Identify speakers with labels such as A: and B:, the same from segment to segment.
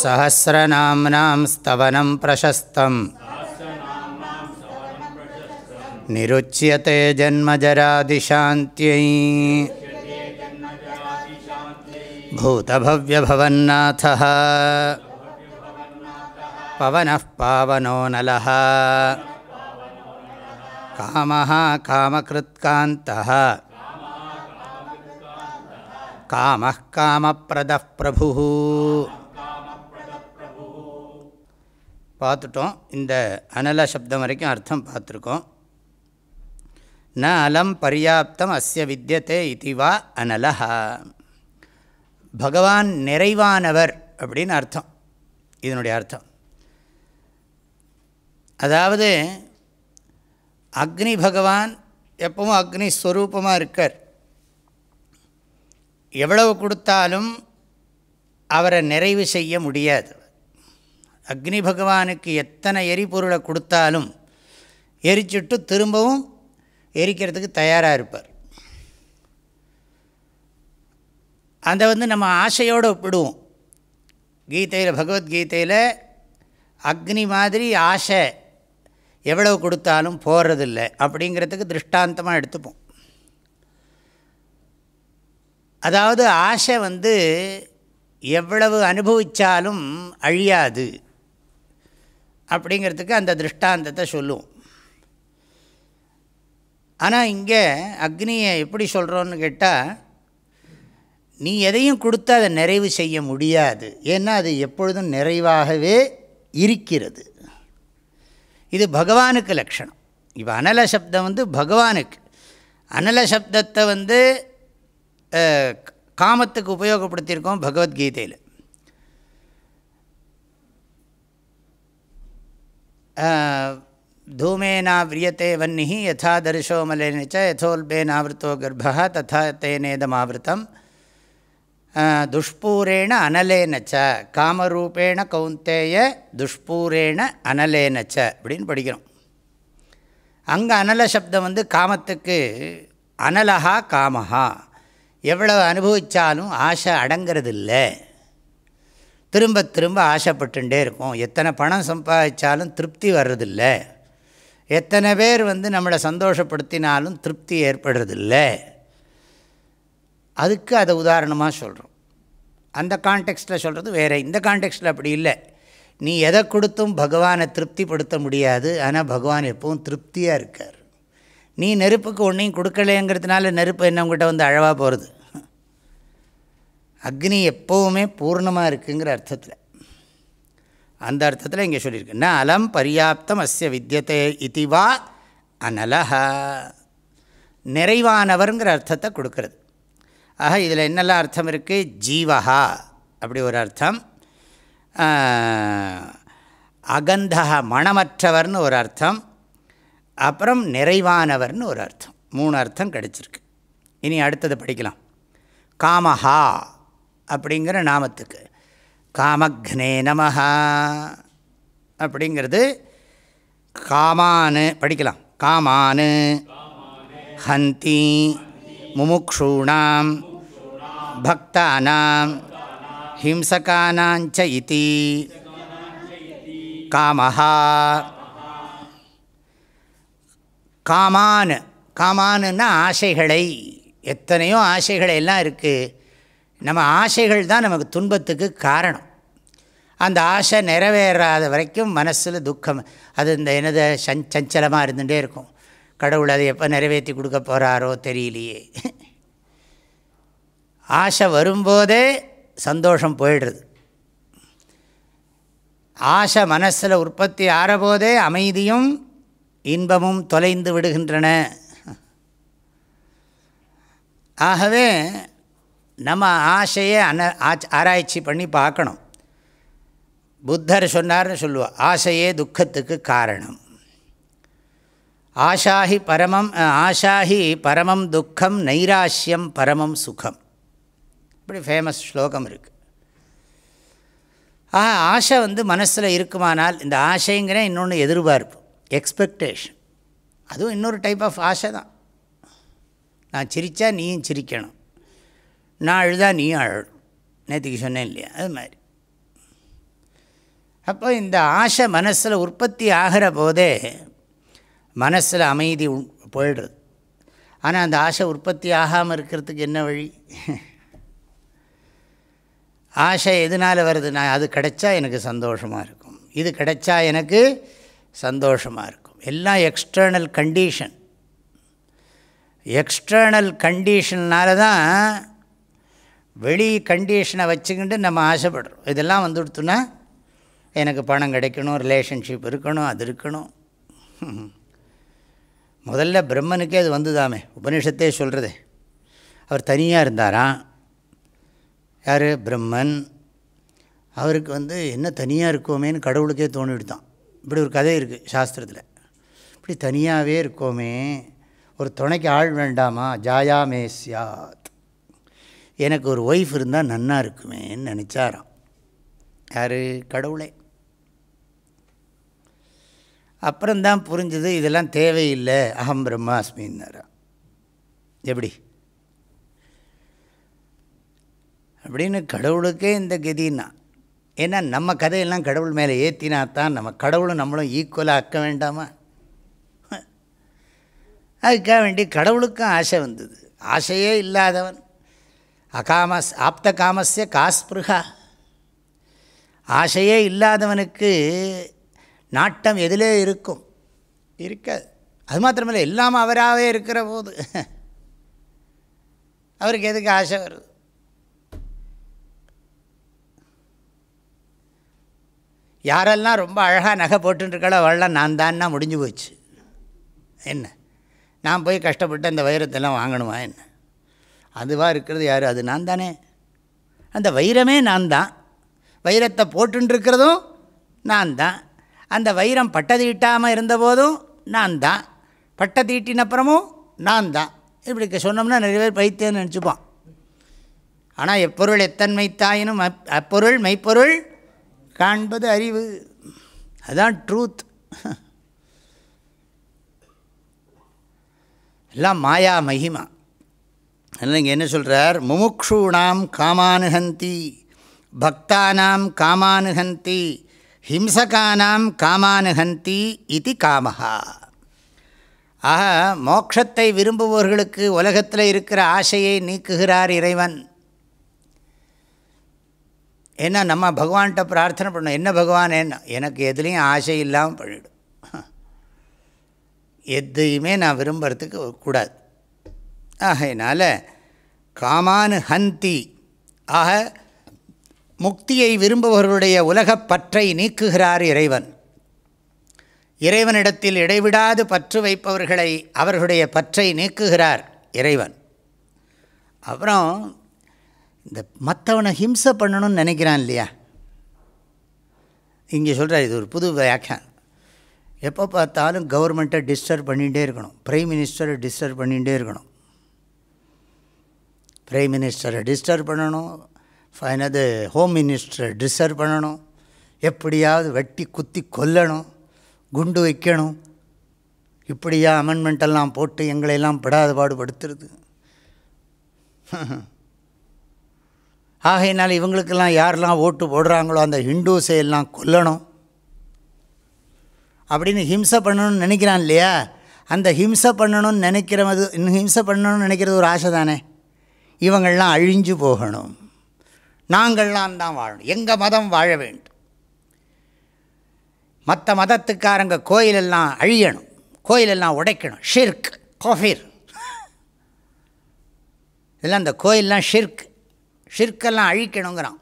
A: सहस्रनाम्नां स्तवनं प्रशस्तम् निरुच्यते जन्मजरादिशान्त्यै भूतभव्यभवन्नाथः पवनः पावनो नलः कामः कामकृत्कान्तः कामः कामप्रदः प्रभुः பார்த்துட்டோம். இந்த அனல சப்தம் வரைக்கும் அர்த்தம் பார்த்துருக்கோம். ந அலம் பர்யாப்தம் அஸ்ய வித்தியதே இதுவா அனலஹா. பகவான் நிறைவானவர் அப்படின்னு அர்த்தம். இதனுடைய அர்த்தம். அதாவது அக்னி பகவான் எப்பவும் அக்னி ஸ்வரூபமாக இருக்கார். எவ்வளவு கொடுத்தாலும் அவரை நிறைவு செய்ய முடியாது. அக்னி பகவானுக்கு எத்தனை எரிபொருளை கொடுத்தாலும் எரிச்சுட்டு திரும்பவும் எரிக்கிறதுக்கு தயாராக இருப்பார். அதை வந்து நம்ம ஆசையோடு ஒப்பிடுவோம். கீதையில் பகவத்கீதையில் அக்னி மாதிரி ஆசை எவ்வளவு கொடுத்தாலும் போகிறதில்லை அப்படிங்கிறதுக்கு திருஷ்டாந்தமாக எடுத்துப்போம். அதாவது ஆசை வந்து எவ்வளவு அனுபவித்தாலும் அழியாது. அப்படிங்கிறதுக்கு அந்த திருஷ்டாந்தத்தை சொல்லுவோம் ஆனால் இங்கே அக்னியை எப்படி சொல்கிறோன்னு கேட்டால் நீ எதையும் கொடுத்து அதை நிறைவு செய்ய முடியாது. ஏன்னா அது எப்பொழுதும் நிறைவாகவே இருக்கிறது. இது பகவானுக்கு லட்சணம். இப்போ அனல சப்தம் வந்து பகவானுக்கு. அனல சப்தத்தை வந்து காமத்துக்கு உபயோகப்படுத்தியிருக்கோம் பகவத்கீதையில். தூமேனா விரியத்தே வன்னி யதா தரிசோ மலேனிச்ச யதோல்பேனாவிருத்தோ கர்ப்பா ததா தேனேதமாவிருத்தம் துஷ்பூரேண அனலேனச்ச காமரூபேண கௌந்தேய துஷ்பூரேண அனலேனச்ச அப்படின்னு படிக்கிறோம். அங்கே அனல சப்தம் வந்து காமத்துக்கு அனலஹா காமஹா. எவ்வளவு அனுபவித்தாலும் ஆசை அடங்கிறது இல்லை திரும்ப திரும்ப ஆசைப்பட்டுட்டே இருக்கும். எத்தனை பணம் சம்பாதிச்சாலும் திருப்தி வர்றதில்லை. எத்தனை பேர் வந்து நம்மளை சந்தோஷப்படுத்தினாலும் திருப்தி ஏற்படுறதில்லை. அதுக்கு அதை உதாரணமாக சொல்கிறோம் அந்த கான்டெக்ஸ்ட்டில் சொல்கிறது வேறு. இந்த கான்டெக்ஸ்ட்டில் அப்படி இல்லை. நீ எதை கொடுத்தும் பகவானை திருப்திப்படுத்த முடியாது. ஆனால் பகவான் எப்பவும் திருப்தியாக இருக்கார். நீ நெருப்புக்கு ஒன்றையும் கொடுக்கலைங்கிறதுனால நெருப்பு என்ன உங்கள்கிட்ட வந்து அழவாக போகிறது அக்னி எப்போவுமே பூர்ணமாக இருக்குங்கிற அர்த்தத்தில். அந்த அர்த்தத்தில் இங்கே சொல்லியிருக்கு. ந அலம் பர்யாப்தம் அஸ்ய வித்தியதே இதுவா அனலஹ. நிறைவானவருங்கிற அர்த்தத்தை கொடுக்கறது. ஆக இதில் என்னெல்லாம் அர்த்தம் இருக்குது ஜீவஹா அப்படி ஒரு அர்த்தம். அகந்தா மணமற்றவர்னு ஒரு அர்த்தம். அப்புறம் நிறைவானவர்னு ஒரு அர்த்தம். மூணு அர்த்தம் கிடச்சிருக்கு. இனி அடுத்தது படிக்கலாம். காமஹா அப்படிங்கிற நாமத்துக்கு. காமக்னே நமஹா. அப்படிங்கிறது காமானு படிக்கலாம். காமானு. ஹந்தி. முமுக்ஷூணாம். பக்தானாம். ஹிம்சகானாஞ்ச இதி. காமஹா. காமான். காமானுன்னா ஆசைகளை. எத்தனையோ ஆசைகளை எல்லாம் இருக்குது நம்ம ஆசைகள் தான் நமக்கு துன்பத்துக்கு காரணம். அந்த ஆசை நிறைவேறாத வரைக்கும் மனசில் துக்கம் அது இந்த என்னது சஞ் சஞ்சலமாக இருந்துகிட்டே இருக்கும். கடவுள் அதை எப்போ நிறைவேற்றி கொடுக்க போகிறாரோ தெரியலையே. ஆசை வரும்போதே சந்தோஷம் போயிடுறது. ஆசை மனசில் உற்பத்தி ஆறபோதே அமைதியும் இன்பமும் தொலைந்து விடுகின்றன. ஆகவே நம்ம ஆசையை அன ஆராய்ச்சி பண்ணி பார்க்கணும். புத்தர் சொன்னார்னு சொல்லுவோம் ஆசையே துக்கத்துக்கு காரணம். ஆஷாஹி பரமம் ஆஷாஹி பரமம் துக்கம் நைராஷ்யம் பரமம் சுகம். இப்படி ஃபேமஸ் ஸ்லோகம் இருக்குது ஆஹா ஆசை வந்து மனசில் இருக்குமானால் இந்த ஆசைங்கிற இன்னொன்று எதிர்பார்ப்பு எக்ஸ்பெக்டேஷன் அதுவும் இன்னொரு டைப் ஆஃப் ஆசை தான். நான் சிரித்தா நீயும் சிரிக்கணும். நான் அழுதா நீயும் அழணும் நேற்றுக்கு சொன்னேன் இல்லையா அது மாதிரி. அப்போ இந்த ஆசை மனசில் உற்பத்தி ஆகிற போதே மனசில் அமைதி போயிடுறது. ஆனால் அந்த ஆசை உற்பத்தி ஆகாமல் இருக்கிறதுக்கு என்ன வழி? ஆசை எதனால் வருது? நான் அது கிடைச்சா எனக்கு சந்தோஷமாக இருக்கும். இது கிடைச்சா எனக்கு சந்தோஷமாக இருக்கும். எல்லாம் எக்ஸ்டர்னல் கண்டிஷன் எக்ஸ்டர்னல் கண்டிஷன்னால தான் வெளி கண்டிஷனை வச்சுக்கிட்டு நம்ம ஆசைப்படுறோம். இதெல்லாம் வந்துடுத்துன்னா எனக்கு பணம் கிடைக்கணும் ரிலேஷன்ஷிப் இருக்கணும் அது இருக்கணும். முதல்ல பிரம்மனுக்கே அது வந்துதாமே. உபனிஷத்தே சொல்கிறதே அவர் தனியாக இருந்தாராம் யார்? பிரம்மன். அவருக்கு வந்து என்ன தனியாக இருக்கோமேன்னு கடவுளுக்கே தோணிவிடுதான். இப்படி ஒரு கதை இருக்குது சாஸ்திரத்தில். இப்படி தனியாகவே இருக்கோமே. ஒரு துணைக்கு ஆள் வேண்டாமா? ஜாயாமே சியாத் எனக்கு ஒரு ஒய்ஃப் இருந்தால் நன்னா இருக்குமேன்னு நினச்சாராம். யார்? கடவுளே. அப்புறம்தான் புரிஞ்சது இதெல்லாம் தேவையில்லை அகம் பிரம்மாஸ்மின்னாரா. எப்படி? அப்படின்னு கடவுளுக்கே இந்த கதின்னா. ஏன்னா நம்ம கதையெல்லாம் கடவுள் மேலே ஏற்றினா தான் நம்ம கடவுளும் நம்மளும் ஈக்குவலாக ஆக்க வேண்டாமா? அதுக்காக வேண்டி கடவுளுக்கும் ஆசை வந்தது. ஆசையே இல்லாதவன். அகாமஸ் ஆப்த காமஸ்ய காஸ்பிருகா. ஆசையே இல்லாதவனுக்கு நாட்டம் எதிலே இருக்கும். இருக்காது. அது மாத்திரமில்லை எல்லாம் அவராகவே இருக்கிற போது. அவருக்கு எதுக்கு ஆசை வருது? யாரெல்லாம் ரொம்ப அழகாக நகை போட்டுருக்காளோ அவள்லாம் நான் தான்னா முடிஞ்சு போச்சு. என்ன? நான் போய் கஷ்டப்பட்டு அந்த வைரத்தெல்லாம் வாங்கணுமா என்ன? அதுவாக இருக்கிறது யார்? அது நான் தானே. அந்த வைரமே நான் தான். வைரத்தை போட்டுருக்கிறதும் நான் தான். அந்த வைரம் பட்டை தீட்டாமல் இருந்தபோதும் நான் தான். பட்டை தீட்டினப்புறமும் நான் தான். இப்படி சொன்னோம்னா நிறைய பேர் பைத்தியம்னு நினச்சிப்பான். ஆனால் எப்பொருள் எத்தன்மை தாயினும் அப்பொருள் மெய்ப்பொருள் காண்பது அறிவு. அதுதான் ட்ரூத் எல்லாம் மாயா மகிமா. அதனால் இங்கே என்ன சொல்கிறார் முமுக்ஷூணாம் காமானுகந்தி பக்தானாம் காமானுகந்தி ஹிம்சகானாம் காமானுகந்தி இது காமஹா. ஆக மோட்சத்தை விரும்புபவர்களுக்கு உலகத்தில் இருக்கிற ஆசையை நீக்குகிறார் இறைவன். ஏன்னா நம்ம பகவான்கிட்ட பிரார்த்தனை பண்ணோம் என்ன பகவான்? என்ன? எனக்கு எதுலேயும் ஆசை இல்லாமல் பண்ணிவிடும் எதையுமே நான் விரும்புறதுக்கு கூடாது. ஆகையினால் காமானு ஹந்தி ஆக முக்தியை விரும்புபவர்களுடைய உலகப் பற்றை நீக்குகிறார் இறைவன். இறைவனிடத்தில் இடைவிடாது பற்று வைப்பவர்களை அவர்களுடைய பற்றை நீக்குகிறார் இறைவன். அப்புறம் இந்த மற்றவனை ஹிம்சை பண்ணணும்னு நினைக்கிறான் இல்லையா? இங்கே சொல்கிறார் இது ஒரு புது வியாக்கியான் எப்போ பார்த்தாலும் கவர்மெண்ட்டை டிஸ்டர்ப் பண்ணிகிட்டே இருக்கணும். ப்ரைம் மினிஸ்டரை டிஸ்டர்ப் பண்ணிகிட்டே இருக்கணும். ப்ரைம் மினிஸ்டரை டிஸ்டர்ப் பண்ணணும். ஃபைனது ஹோம் மினிஸ்டரை டிஸ்டர்ப் பண்ணணும். எப்படியாவது வெட்டி குத்தி கொல்லணும். குண்டு வைக்கணும். இப்படியா அமெண்ட்மெண்ட்டெல்லாம் போட்டு எங்களையெல்லாம் படாத பாடுபடுத்துறது. ஆகையினால் இவங்களுக்கெல்லாம் யாரெல்லாம் ஓட்டு போடுறாங்களோ அந்த ஹிண்டூஸை எல்லாம் கொல்லணும். அப்படின்னு ஹிம்சை பண்ணணும்னு நினைக்கிறான் இல்லையா? அந்த ஹிம்சை பண்ணணும்னு நினைக்கிறது ஹிம்சை பண்ணணும்னு நினைக்கிறது ஒரு ஆசை தானே? இவங்கள்லாம் அழிஞ்சு போகணும். நாங்கள்லாம் தான் வாழணும். எங்கள் மதம் வாழ வேண்டும். மற்ற மதத்துக்காரங்க கோயிலெல்லாம் அழியணும். கோயிலெல்லாம் உடைக்கணும். ஷிர்க் கோஃபீர். இதெல்லாம் இந்த கோயிலெலாம் ஷிர்க். ஷிர்க்கெல்லாம் அழிக்கணுங்கிறான்.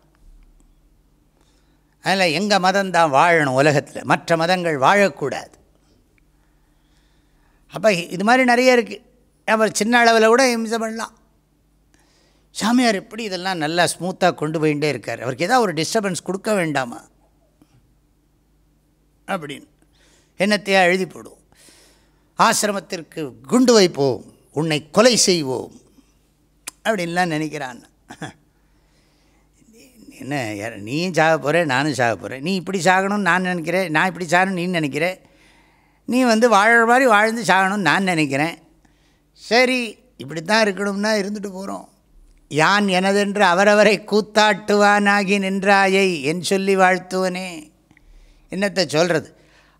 A: அதில் எங்கள் மதம் தான் வாழணும் உலகத்தில். மற்ற மதங்கள் வாழக்கூடாது. அப்போ இது மாதிரி நிறைய இருக்குது அப்புறம் சின்ன அளவில் கூட இம்சை பண்ணலாம். சாமியார் எப்படி இதெல்லாம் நல்லா ஸ்மூத்தாக கொண்டு போயிட்டே இருக்கார்? அவருக்கு ஏதாவது ஒரு டிஸ்டர்பன்ஸ் கொடுக்க வேண்டாமா? அப்படின்னு. என்னத்தையாக எழுதி போடுவோம்? ஆசிரமத்திற்கு குண்டு வைப்போம் உன்னை கொலை செய்வோம். அப்படின்லாம் நினைக்கிறான். என்ன நீயும் சாக போகிற நானும் சாக போகிறேன் நீ இப்படி சாகணும்னு நான் நினைக்கிறேன் நான் இப்படி சாகணும்னு நீ நினைக்கிறேன் நீ வந்து வாழற மாதிரி வாழ்ந்து சாகணும்னு நான் நினைக்கிறேன். சரி இப்படி தான் இருக்கணும்னா இருந்துட்டு போகிறோம் யான் எனதென்று அவரவரை கூத்தாட்டுவானாகி நின்றாயை என் சொல்லி வாழ்த்துவனே. என்னத்தை சொல்கிறது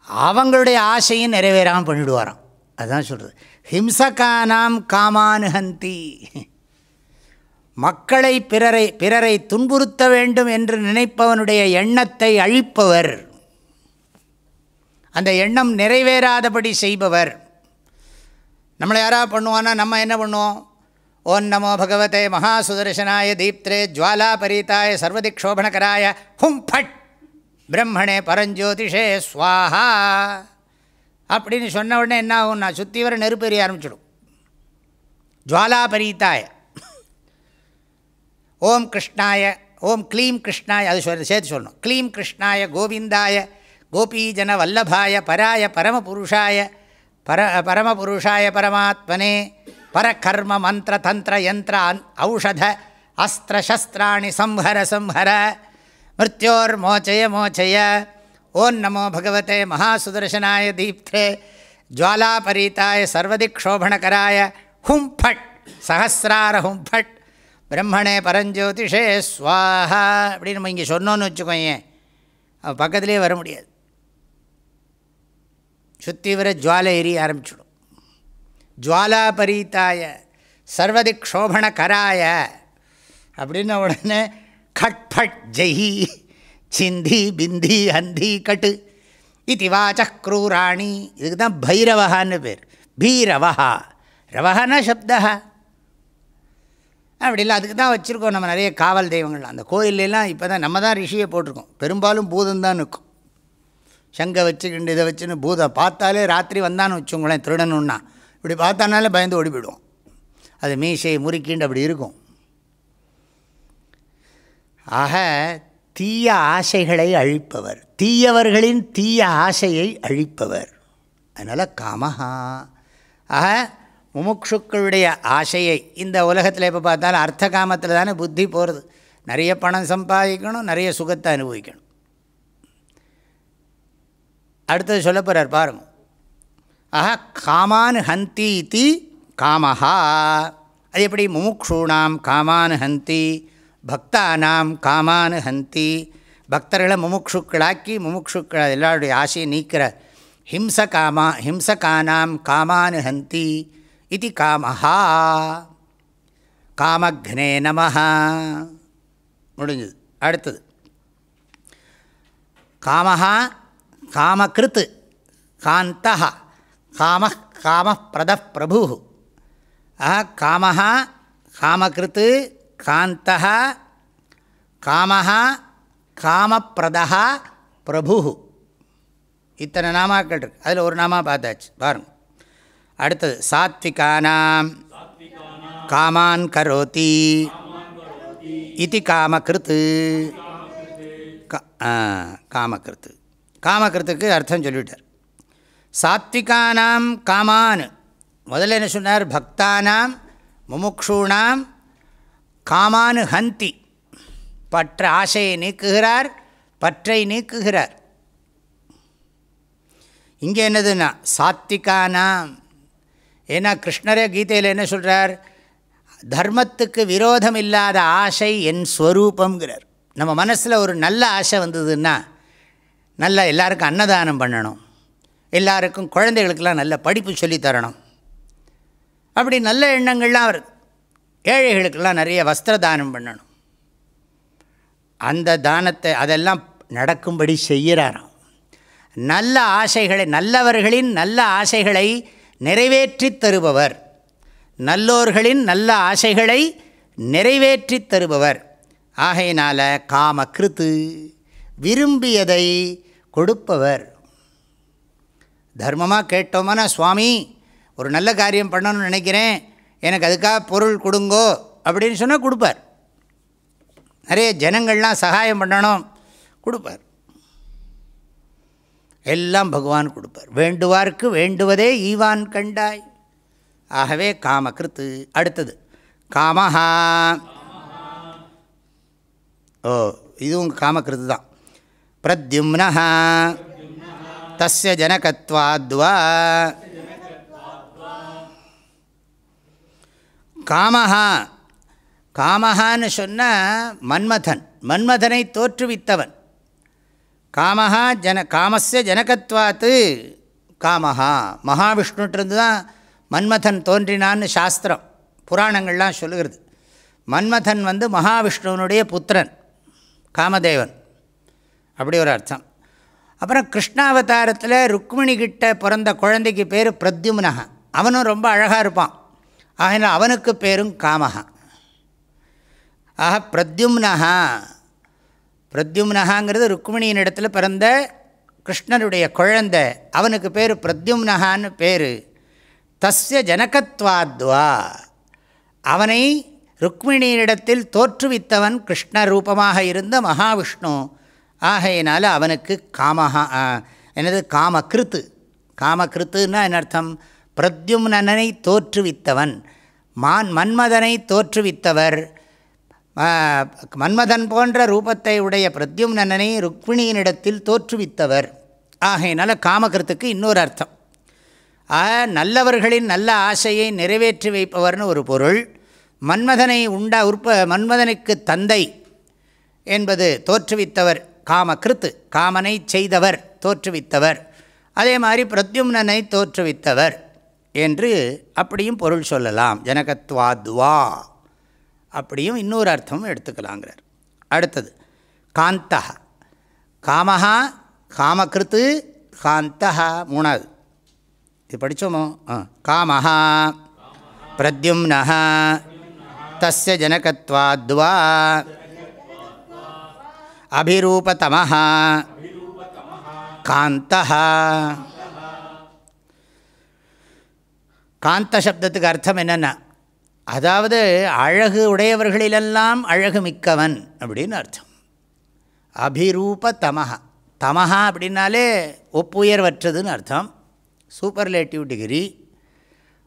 A: அவங்களுடைய ஆசையும் நிறைவேறாமல் பண்ணிவிடுவாராம் அதுதான் சொல்கிறது ஹிம்சகானாம் காமானுஹந்தி. மக்களை பிறரை பிறரை துன்புறுத்த வேண்டும் என்று நினைப்பவனுடைய எண்ணத்தை அழிப்பவர். அந்த எண்ணம் நிறைவேறாதபடி செய்பவர். நம்மளை யாராவது பண்ணுவான்னா நம்ம என்ன பண்ணுவோம்? ஓம் நமோ பகவதே மகாசுதர்சனாய தீப்திரே ஜுவாலா பரீதாய சர்வதிக்ஷோபணகராய ஹும் ஃபட் பிரம்மணே பரஞ்சோதிஷே ஸ்வாஹா அப்படின்னு சொன்ன உடனே என்ன ஆகும்? நான் சுற்றி வர நெருப்பு எறிய ஆரம்பிச்சிடும். ஜுவாலா பரீதாய ஓம் கிருஷ்ணாய ஓம் க்ளீம் கிருஷ்ணாய அது சொல் சேர்த்து சொல்லணும். க்ளீம் கிருஷ்ணாய கோவிந்தாய கோபீஜன வல்லபாய பராய பரமபுருஷாய பர பரமபுருஷாய பரமாத்மனே பரகர்ம மந்திர தந்திர யந்திர ஔஷத அஸ்திர சஸ்திராணி சம்ஹர சம்ஹர மிருத்யோர் மோச்சய மோச்சய ஓம் நமோ பகவதே மகாசுதர்சனாய தீப்தே ஜுவாலாபரீதாய சர்வதிக்ஷோபணகராய ஹும் ஃபட் சஹசிரார ஹும் ஃபட் பிரம்மணே பரஞ்சோதிஷே ஸ்வாஹா அப்படின்னு நம்ம இங்கே சொன்னோன்னு வச்சுக்கோங்க பக்கத்துலேயே வர முடியாது. சுத்தி வர ஜுவாலை எரிய ஆரம்பிச்சிடும். ஜுவாலா சர்வதிக் சர்வதிக்ஷோபண கராய அப்படின்ன உடனே கட் ஃபட் ஜெயி சிந்தி பிந்தி ஹந்தி கட்டு. இது வாச்ச க்ரூராணி. இதுக்கு தான் பைரவஹான்னு பேர். பீரவஹா. ரவஹானா சப்தா அப்படி இல்லை அதுக்கு தான் வச்சுருக்கோம் நம்ம நிறைய காவல் தெய்வங்கள். அந்த கோயிலெலாம் இப்போ தான் நம்ம தான் ரிஷியை போட்டிருக்கோம். பெரும்பாலும் பூதம் தான் நிற்கும் சங்கை வச்சுக்கிண்டு இதை வச்சுன்னு பூதம் பார்த்தாலே ராத்திரி வந்தான்னு வச்சுங்களேன் திருடணுன்னா இப்படி பார்த்தானாலே பயந்து ஓடி போயிடுவோம் அது மீசையை முறுக்கிண்டு அப்படி இருக்கும். ஆக தீய ஆசைகளை அழிப்பவர். தீயவர்களின் தீய ஆசையை அழிப்பவர். அதனால் காமஹா. ஆக முமுட்சுக்களுடைய ஆசையை இந்த உலகத்தில் எப்போ பார்த்தாலும் அர்த்த காமத்தில் தானே புத்தி போகிறது நிறைய பணம் சம்பாதிக்கணும் நிறைய சுகத்தை அனுபவிக்கணும். அடுத்தது சொல்ல போகிறார் பாருங்கள் ஆஹா காமான் ஹந்தி இத்தி காமஹா. அது எப்படி? முமுக்ஷூணாம் காமான் ஹந்தி பக்தானாம் காமான் ஹந்தி. பக்தர்களை முமுக்ஷுக்களாக்கி முமுக்ஷுக்கள் எல்லாருடைய ஆசையை நீக்கிற ஹிம்ச காமா ஹிம்சகானாம் காமான் ஹந்தி இது காமஹா. காமக்னே நமஹா. முடிஞ்சது. அடுத்தது. காமஹா காமகிருத் காந்தஹா. காம காம பிரத பிரபு. ஆஹா காமஹா காமகிருத்து காந்த காமஹா காமப்பிரதா பிரபு. இத்தனை நாமாக்கள் இருக்கு. அதில் ஒரு நாமா பார்த்தாச்சு. பாருங்க. அடுத்தது சாத்விகானாம். காமான் கரோதி. இது காமகிருத்து. காமகிருத்து. காமகிருத்துக்கு அர்த்தம் சொல்லிவிட்டார். சாத்விகானாம் காமான். முதல்ல என்ன சொன்னார்? பக்தானாம் முமுக்ஷூணாம் காமானு ஹந்தி. பற்ற ஆசையை நீக்குகிறார் பற்றை நீக்குகிறார். இங்கே என்னதுன்னா சாத்விகானாம். ஏன்னா கிருஷ்ணரே கீதையில் என்ன சொல்கிறார் தர்மத்துக்கு விரோதம் இல்லாத ஆசை என் ஸ்வரூபங்கிறார் நம்ம மனசில் ஒரு நல்ல ஆசை வந்ததுன்னா நல்லா எல்லாருக்கும் அன்னதானம் பண்ணணும். எல்லாருக்கும் குழந்தைகளுக்கெல்லாம் நல்ல படிப்பு சொல்லித்தரணும் அப்படி நல்ல எண்ணங்கள்லாம் வருது ஏழைகளுக்கெல்லாம் நிறைய வஸ்திர தானம் பண்ணணும். அந்த தானத்தை அதெல்லாம் நடக்கும்படி செய்கிறாராம். நல்ல ஆசைகளை நல்லவர்களின் நல்ல ஆசைகளை நிறைவேற்றி தருபவர். நல்லோர்களின் நல்ல ஆசைகளை நிறைவேற்றி தருபவர். ஆகையினால காம கிருத்து விரும்பியதை கொடுப்பவர். தர்மமாக கேட்டோமானா சுவாமி ஒரு நல்ல காரியம் பண்ணணும்னு நினைக்கிறேன். எனக்கு அதுக்காக பொருள் கொடுங்கோ அப்படின்னு சொன்னால் கொடுப்பார். நிறைய ஜனங்கள்லாம் சகாயம் பண்ணணும் கொடுப்பார். எல்லாம் பகவான் கொடுப்பார். வேண்டுவார்க்கு வேண்டுவதே ஈவான் கண்டாய். ஆகவே காமகிருத்து அடுத்தது. காமஹா. ஓ இதுவும் காமகிருத்து தான். பிரத்யும்னஹா. தஸ்ய ஜனகத்வாத்வா காமஹா காமஹான்னு சொன்னால் மன்மதன் மன்மதனை தோற்றுவித்தவன். காமஹா ஜன காமஸ்ய ஜனகத்வாத்து காமஹா மகாவிஷ்ணுட்டிருந்து தான் மன்மதன் தோன்றினான்னு சாஸ்திரம் புராணங்கள்லாம் சொல்லுகிறது. மன்மதன் வந்து மகாவிஷ்ணுவனுடைய புத்திரன் காமதேவன். அப்படி ஒரு அர்த்தம். அப்புறம் கிருஷ்ணாவதாரத்தில் ருக்மிணிகிட்ட பிறந்த குழந்தைக்கு பேர் பிரத்யும்னகா. அவனும் ரொம்ப அழகாக இருப்பான். ஆகினால் அவனுக்கு பேரும் காமஹா. ஆக பிரத்யும்னஹா பிரத்யும்னஹாங்கிறது ருக்மிணியின் இடத்துல பிறந்த கிருஷ்ணனுடைய குழந்தை. அவனுக்கு பேர் பிரத்யும்னஹான்னு பேர். தஸ்ய ஜனகத்வாத்வா. அவனை ருக்மிணியினிடத்தில் தோற்றுவித்தவன் கிருஷ்ண ரூபமாக இருந்த மகாவிஷ்ணு. ஆகையினால அவனுக்கு காமஹா என்னது காமகிருத்து. காமகிருத்துன்னா என்ன அர்த்தம்? பிரத்யும்னனை தோற்றுவித்தவன். மான் மன்மதனை தோற்றுவித்தவர். மன்மதன் போன்ற ரூபத்தை உடைய பிரத்யும்னனை ருக்மிணியினிடத்தில் தோற்றுவித்தவர். ஆகையினால காமகிருத்துக்கு இன்னொரு அர்த்தம். நல்லவர்களின் நல்ல ஆசையை நிறைவேற்றி வைப்பவர்னு ஒரு பொருள். மன்மதனை உண்டா உற்ப மன்மதனுக்கு தந்தை என்பது தோற்றுவித்தவர். காமகிருத்து காமனை செய்தவர் தோற்றுவித்தவர். அதே மாதிரி பிரத்யும்னனை தோற்றுவித்தவர் என்று அப்படியும் பொருள் சொல்லலாம். ஜனகத்வாத்வா அப்படியும் இன்னொரு அர்த்தமும் எடுத்துக்கலாங்கிறார். அடுத்தது காந்தா காமஹா காமகிருத்து காந்தா மூணாவது இது படித்தோமோ காமஹா. பிரத்யும்னா தஸ்ய ஜனகத்வாத்வா அபிரூபதமஹ காந்தः காந்த சப்தத்துக்கு அர்த்தம் என்னென்னா அதாவது அழகு உடையவர்களிலெல்லாம் அழகு மிக்கவன் அப்படின்னு அர்த்தம். அபிரூப தமஹா தமஹா அப்படின்னாலே ஒப்புயர்வற்றதுன்னு அர்த்தம். Superlative degree.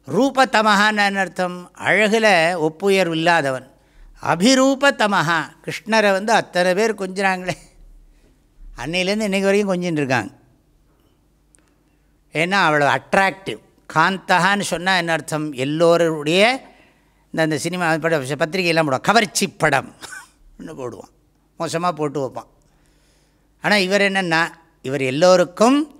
A: ரூபத்தமஹான்னு அர்த்தம்? அழகில் ஒப்புயர்வு இல்லாதவன். அபிரூபத்தமஹா. கிருஷ்ணரை வந்து அத்தனை பேர் கொஞ்சினாங்களே. அன்னையிலேருந்து இன்றைக்கு வரைக்கும் கொஞ்சின்னு இருக்காங்க ஏன்னா அவ்வளோ அட்ராக்டிவ் காந்தகான்னு சொன்னால் என்ன அர்த்தம்? எல்லோருடைய இந்த அந்த சினிமா படம் பத்திரிகையெல்லாம் போடுவோம் கவர்ச்சி படம் ஒன்று போடுவான். மோசமாக போட்டு வைப்பான். ஆனால் இவர் என்னென்னா இவர் எல்லோருக்கும்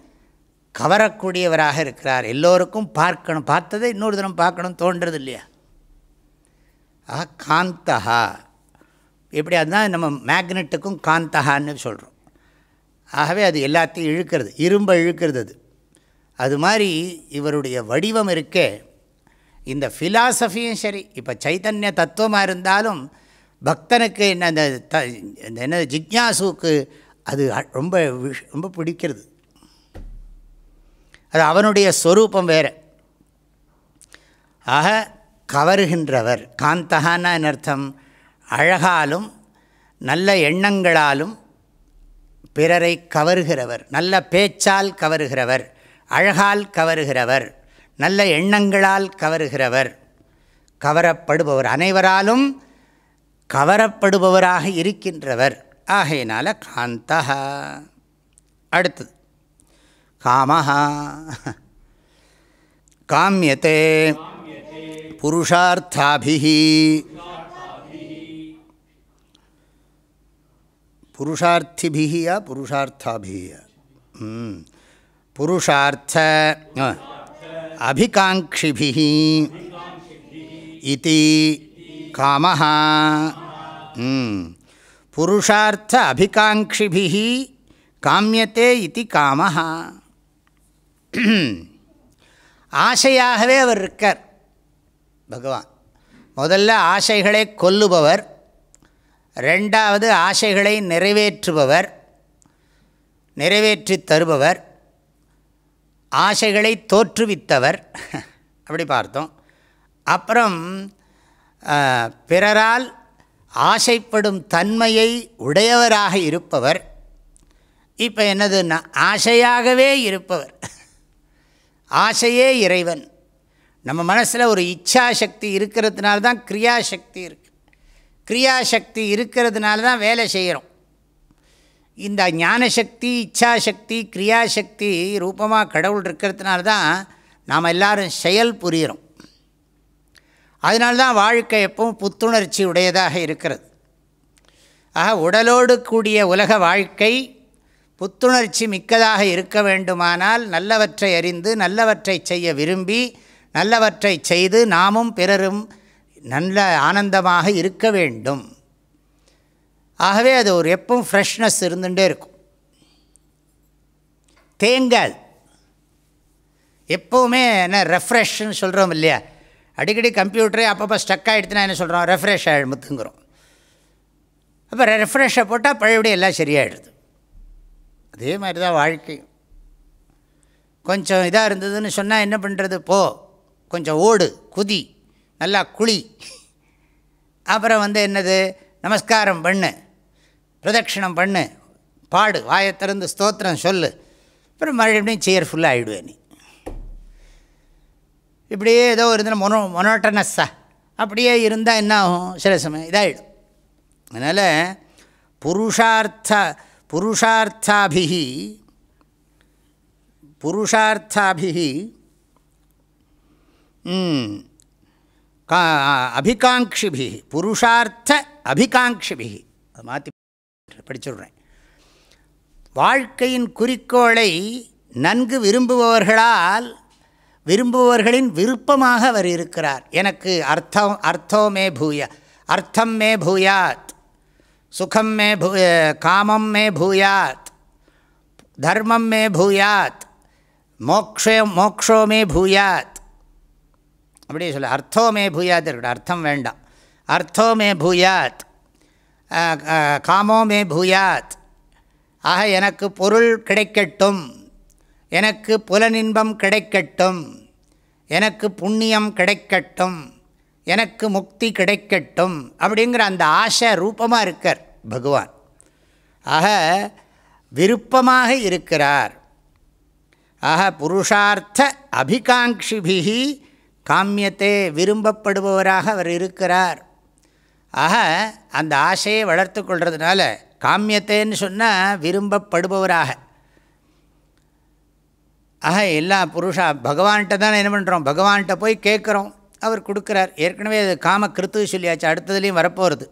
A: கவரக்கூடியவராக இருக்கிறார். எல்லோருக்கும் பார்க்கணும். பார்த்ததை இன்னொரு தினம் பார்க்கணும் தோன்றது இல்லையா ஆஹா காந்தஹா. எப்படி அதுதான் நம்ம மேக்னெட்டுக்கும் காந்தஹான்னு சொல்கிறோம் ஆகவே அது எல்லாத்தையும் இழுக்கிறது இரும்பை இழுக்கிறது அது. அது மாதிரி இவருடைய வடிவம் இருக்கே இந்த ஃபிலாசபியும் சரி இப்போ சைத்தன்ய தத்துவமாக இருந்தாலும் பக்தனுக்கு என்ன அந்த த என்ன ஜிக்யாசுக்கு அது ரொம்ப விஷ் ரொம்ப பிடிக்கிறது. அது அவனுடைய ஸ்வரூபம் வேறு. ஆக கவருகின்றவர். காந்தகான்னா அர்த்தம் அழகாலும் நல்ல எண்ணங்களாலும் பிறரை கவருகிறவர். நல்ல பேச்சால் கவருகிறவர். அழகால் கவருகிறவர். நல்ல எண்ணங்களால் கவருகிறவர். கவரப்படுபவர். அனைவராலும் கவரப்படுபவராக இருக்கின்றவர். ஆகையினால காந்தா அடுத்தது. காமஹா. காமியத்தை புருஷார்த்தாபிஹி புருஷார்த்திபியா புருஷார்த்தாபியா புருஷார்த்த அபிகாங்கிபிஹி இதி காமஹா புருஷார்த்த அபிகாங்கிபிஹி காமியத்தே இது காமஹா ஆசையாகவே அவர் இருக்கார் பகவான். முதல்ல ஆசைகளை கொல்லுபவர் ரெண்டாவது ஆசைகளை நிறைவேற்றுபவர் நிறைவேற்றி தருபவர் ஆசைகளை தோற்றுவித்தவர். அப்படி பார்த்தோம். அப்புறம் பிறரால் ஆசைப்படும் தன்மையை உடையவராக இருப்பவர். இப்போ என்னதுன்னா ஆசையாகவே இருப்பவர். ஆசையே இறைவன். நம்ம மனசில் ஒரு இச்சாசக்தி இருக்கிறதுனால தான் கிரியாசக்தி இருக்குது கிரியாசக்தி இருக்கிறதுனால தான் வேலை செய்கிறோம் இந்த ஞானசக்தி இச்சாசக்தி கிரியாசக்தி ரூபமாக கடவுள் இருக்கிறதுனால தான் நாம் எல்லோரும் செயல் புரிகிறோம் அதனால தான் வாழ்க்கை எப்பவும் புத்துணர்ச்சி உடையதாக இருக்கிறது. ஆக உடலோடு கூடிய உலக வாழ்க்கை புத்துணர்ச்சி மிக்கதாக இருக்க வேண்டுமானால் நல்லவற்றை அறிந்து நல்லவற்றை செய்ய விரும்பி நல்லவற்றை செய்து நாமும் பிறரும் நல்ல ஆனந்தமாக இருக்க வேண்டும். ஆகவே அது ஒரு எப்பவும் ஃப்ரெஷ்னஸ் இருந்துகிட்டே இருக்கும். தேங்காது எப்போவுமே என்ன ரெஃப்ரெஷ்ன்னு சொல்கிறோம் இல்லையா? அடிக்கடி கம்ப்யூட்டரே அப்பப்போ ஸ்டக் ஆகிடுச்சுன்னா என்ன சொல்கிறோம் ரெஃப்ரெஷ் ஆகிடுமுத்துங்கிறோம் அப்போ ரெஃப்ரெஷ்ஷை போட்டால் பழையபடி எல்லாம் சரியாயிடுது. அதே மாதிரி தான் வாழ்க்கை கொஞ்சம் இதாக இருந்ததுன்னு சொன்னால் என்ன பண்ணுறது போ. கொஞ்சம் ஓடு குதி நல்லா குழி அப்புறம் வந்து என்னது? நமஸ்காரம் பண்ணு பிரதட்சிணம் பண்ணு பாடு வாயை திறந்து ஸ்தோத்திரம் சொல்லு. அப்புறம் மறுபடியும் சேர்ஃபுல்லாக ஆகிடுவேன் நீ. இப்படியே ஏதோ இருந்தால் மொனோ மொனோட்டனஸ்ஸா அப்படியே இருந்தால் என்ன ஆகும்? சில சமயம் இதாகிடும் அதனால் புருஷார்த்த புருஷார்த்தாபிகி புருஷார்த்தாபிகி கா அபிகாங்ஷிபி புருஷார்த்த அபிகாங்ஷிபி அதை மாற்றி படிச்சுடுறேன். வாழ்க்கையின் குறிக்கோளை நன்கு விரும்புபவர்களால் விரும்புபவர்களின் விருப்பமாக அவர் இருக்கிறார். எனக்கு அர்த்தம் அர்த்தோமே பூய அர்த்தம் மே பூயாத் சுகம் மே பூ காமம் மே பூயாத் தர்மம் மே பூயாத் மோக்ஷே மோக்ஷோ மே பூயாத் அப்படியே சொல்ல அர்த்தமே பூயாத் இருக்கட்டும் அர்த்தம் வேண்டாம். அர்த்தோமே பூயாத் காமோமே பூயாத். ஆக எனக்கு பொருள் கிடைக்கட்டும். எனக்கு புலனின்பம் கிடைக்கட்டும். எனக்கு புண்ணியம் கிடைக்கட்டும். எனக்கு முக்தி கிடைக்கட்டும். அப்படிங்கிற அந்த ஆசை ரூபமாக இருக்கார் பகவான். ஆக விருப்பமாக இருக்கிறார். ஆக புருஷார்த்த அபிகாங்ஷிபிகி காமியத்தை விரும்பப்படுபவராக அவர் இருக்கிறார். ஆக அந்த ஆசையை வளர்த்து கொள்கிறதுனால காமியத்தைன்னு சொன்னால் விரும்பப்படுபவராக. ஆக எல்லா புருஷா பகவான்கிட்ட தான் என்ன பண்ணுறோம் பகவான்கிட்ட போய் கேட்குறோம். அவர் கொடுக்குறார். ஏற்கனவே அது காம கிருத்து சொல்லியாச்சு. அடுத்ததுலேயும் வரப்போகிறது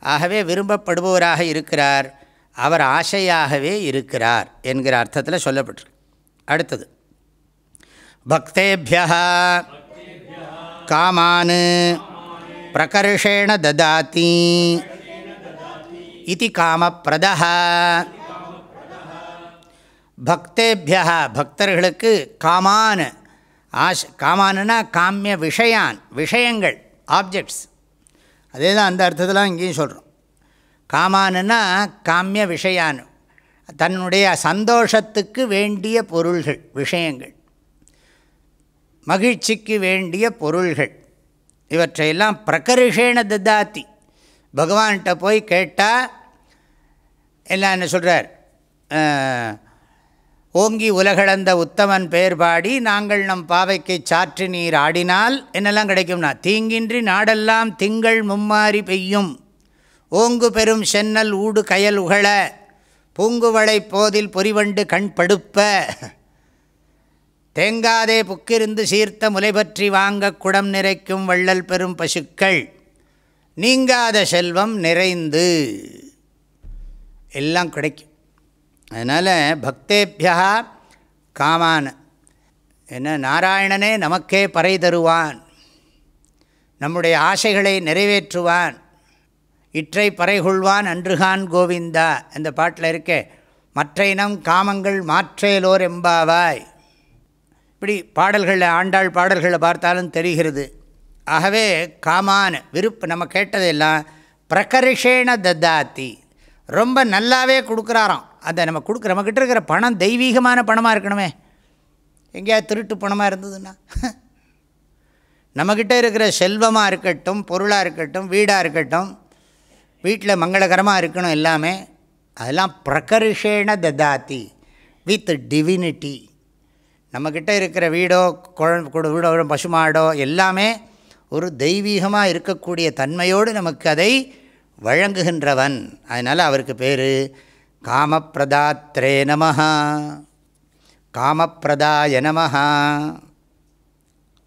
A: ஆகவே விரும்பப்படுபவராக இருக்கிறார். அவர் ஆசையாகவே இருக்கிறார் என்கிற அர்த்தத்தில் சொல்லப்பட்டிருக்கு. அடுத்தது. பக்தேபியா. காமான் பிரகர்ஷேண ததாத்தி இது காமப்பிரதா பக்தேபியா பக்தர்களுக்கு காமான் ஆஷ் காமானுனா காமிய விஷயான் விஷயங்கள் ஆப்ஜெக்ட்ஸ் அதே தான் அந்த அர்த்தத்தில் இங்கேயும் சொல்கிறோம் காமானுன்னா காமிய விஷயான் தன்னுடைய சந்தோஷத்துக்கு வேண்டிய பொருள்கள் விஷயங்கள். மகிழ்ச்சிக்கு வேண்டிய பொருள்கள். இவற்றையெல்லாம் பிரகர்ஷேண ததாத்தி பகவான்கிட்ட போய் கேட்டால் எல்லாம் என்ன சொல்கிறார் ஓங்கி உலகளந்த உத்தமன் பெயர் பாடி நாங்கள் நம் பாவைக்கு சாற்று நீர் ஆடினால் என்னெல்லாம் கிடைக்கும்னா தீங்கின்றி நாடெல்லாம் திங்கள் மும்மாறி பெய்யும். ஓங்கு பெரும் சென்னல் ஊடு கயல் உகழ பூங்குவளை போதில் பொறிவண்டு கண் படுப்ப. தேங்காதே புக்கிருந்து சீர்த்த முலை பற்றி வாங்க குடம் நிறைக்கும் வள்ளல் பெறும் பசுக்கள். நீங்காத செல்வம் நிறைந்து. எல்லாம் கிடைக்கும். அதனால் பக்தேபியா காமான். என்ன நாராயணனே நமக்கே பறை தருவான். நம்முடைய ஆசைகளை நிறைவேற்றுவான். இற்றை பறைகொள்வான் அன்றுகான் கோவிந்தா. அந்த பாட்டில் இருக்கே மற்ற இனம் காமங்கள் மாற்றேலோர் எம்பாவாய். இப்படி பாடல்களில் ஆண்டாள் பாடல்களை பார்த்தாலும் தெரிகிறது. ஆகவே காமான் விருப்பம் நம்ம கேட்டதெல்லாம் பிரகர்ஷேண தத்தாத்தி ரொம்ப நல்லாவே கொடுக்குறாராம். அதை நம்ம கொடுக்குற நம்மக்கிட்ட இருக்கிற பணம் தெய்வீகமான பணமாக இருக்கணுமே. எங்கேயாவது திருட்டு பணமாக இருந்ததுன்னா. நம்மக்கிட்ட இருக்கிற செல்வமாக இருக்கட்டும் பொருளாக இருக்கட்டும் வீடாக இருக்கட்டும் வீட்டில் மங்களகரமாக இருக்கணும் எல்லாமே. அதெல்லாம் பிரகர்ஷேண ததாத்தி வித் டிவினிட்டி நம்மக்கிட்ட இருக்கிற வீடோ குழந்தை வீடோ பசுமாடோ எல்லாமே ஒரு தெய்வீகமாக இருக்கக்கூடிய தன்மையோடு நமக்கு அதை வழங்குகின்றவன். அதனால் அவருக்கு பேர் காமப்பிரதாத்ரே நமஹா. காமப்பிரதாய நமஹா.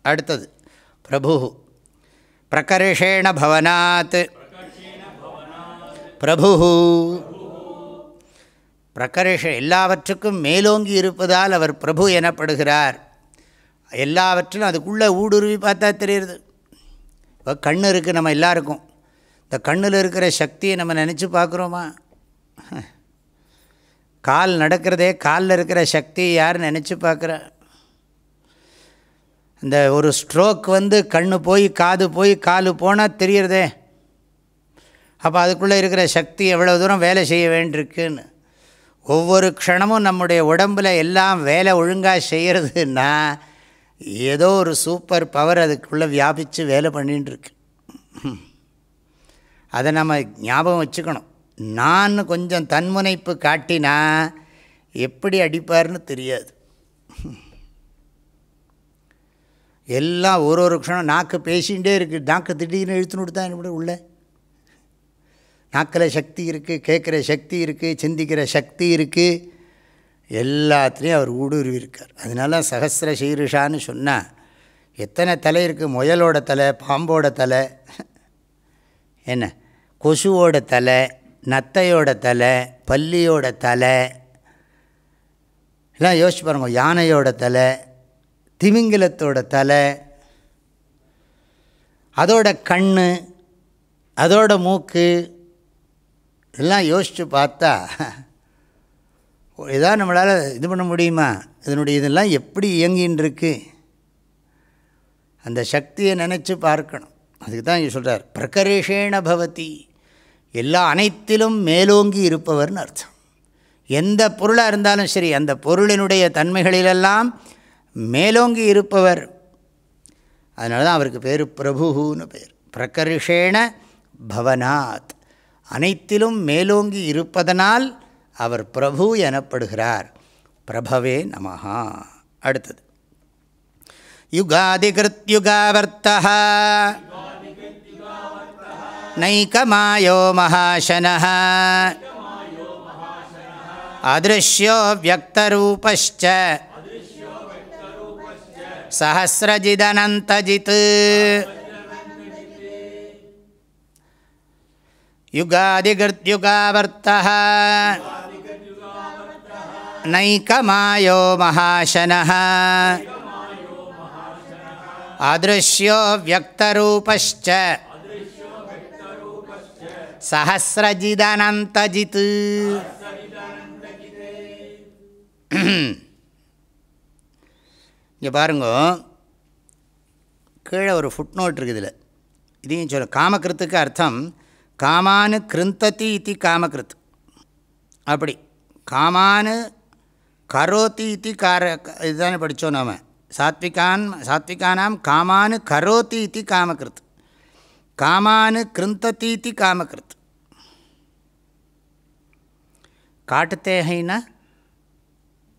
A: அடுத்தது பிரபு. பிரகர்ஷேண பவனாத். பிரபு. பிரகர்ஷ எல்லாவற்றுக்கும் மேலோங்கி இருப்பதால் அவர் பிரபு எனப்படுகிறார். எல்லாவற்றிலும் அதுக்குள்ளே ஊடுருவி பார்த்தா தெரியுது இப்போ கண் இருக்குது நம்ம எல்லாருக்கும். இந்த கண்ணில் இருக்கிற சக்தியை நம்ம நினச்சி பார்க்குறோமா? கால் நடக்கிறதே காலில் இருக்கிற சக்தி யார் நினச்சி பார்க்குறா? இந்த ஒரு ஸ்ட்ரோக் வந்து கண் போய் காது போய் காலு போனால் தெரியறதே. அப்போ அதுக்குள்ளே இருக்கிற சக்தி எவ்வளோ தூரம் வேலை செய்ய வேண்டியிருக்குன்னு. ஒவ்வொரு க்ஷணமும் நம்முடைய உடம்பில் எல்லாம் வேலை ஒழுங்காக செய்கிறதுன்னா ஏதோ ஒரு சூப்பர் பவர் அதுக்குள்ளே வியாபித்து வேலை பண்ணிட்டுருக்கு அதை நம்ம ஞாபகம் வச்சுக்கணும். நான் கொஞ்சம் தன்முனைப்பு காட்டினா எப்படி அடிப்பார்னு தெரியாது. எல்லாம் ஒரு ஒரு க்ஷணம் நாக்கு பேசிகிட்டே இருக்குது நாக்கு திடீர்னு இழுத்துன்னு கொடுத்தா என்ன உள்ளே நாக்கில் சக்தி இருக்குது கேட்குற சக்தி இருக்குது சிந்திக்கிற சக்தி இருக்குது எல்லாத்துலேயும் அவர் ஊடுருவி இருக்கார் அதனால சகசிர சீருஷான்னு சொன்னால் எத்தனை தலை இருக்குது முயலோட தலை பாம்போட தலை. என்ன? கொசுவோட தலை நத்தையோட தலை பல்லியோட தலை. எல்லாம் யோசிச்சு பாருங்க யானையோட தலை திமிங்கிலத்தோட தலை. அதோட கண் அதோட மூக்கு எல்லாம் யோசித்து பார்த்தா இதான் நம்மளால் இது பண்ண முடியுமா? இதனுடைய இதெல்லாம் எப்படி இயங்கின்னு இருக்கு அந்த சக்தியை நினச்சி பார்க்கணும். அதுக்கு தான் சொல்கிறார் பிரகரேஷேண பவதி. எல்லா அனைத்திலும் மேலோங்கி இருப்பவர்னு அர்த்தம். எந்த பொருளாக இருந்தாலும் சரி அந்த பொருளினுடைய தன்மைகளிலெல்லாம் மேலோங்கி இருப்பவர். அதனால தான் அவருக்கு பேர் பிரபுன்னு பேர். பிரகர்ஷேண பவனாத். அனைத்திலும் மேலோங்கி இருப்பதனால் அவர் பிரபு எனப்படுகிறார் பிரபவே நமஹா அடுத்தது யுகாதிகிருத்யுகாவர்த்தா நைக்கமாயோ மகாசனः अदृश्यो व्यक्तरूपश्च सहस्रजिदनन्तजित् युगादिगृत्युगावर्तः नैकमायो महाशनः अदृश्यो व्यक्तरूपश्च सहस्रजिदनन्तजित् இங்கே பாருங்க கீழே ஒரு ஃபுட் நோட் இருக்குது இதில் இதையும் சொல்ல காமக்கிருத்துக்கு அர்த்தம் காமானு கிருந்ததி இது காமகிருத். அப்படி காமானு கரோத்தி இது கார இதுதானே படித்தோம் நாம். சாத்விகான் சாத்விகானாம் காமானு கரோத்தி இது காமகிருத். காமானு கிருந்ததி இது காமகிருத். காட்டுத்தேகைனா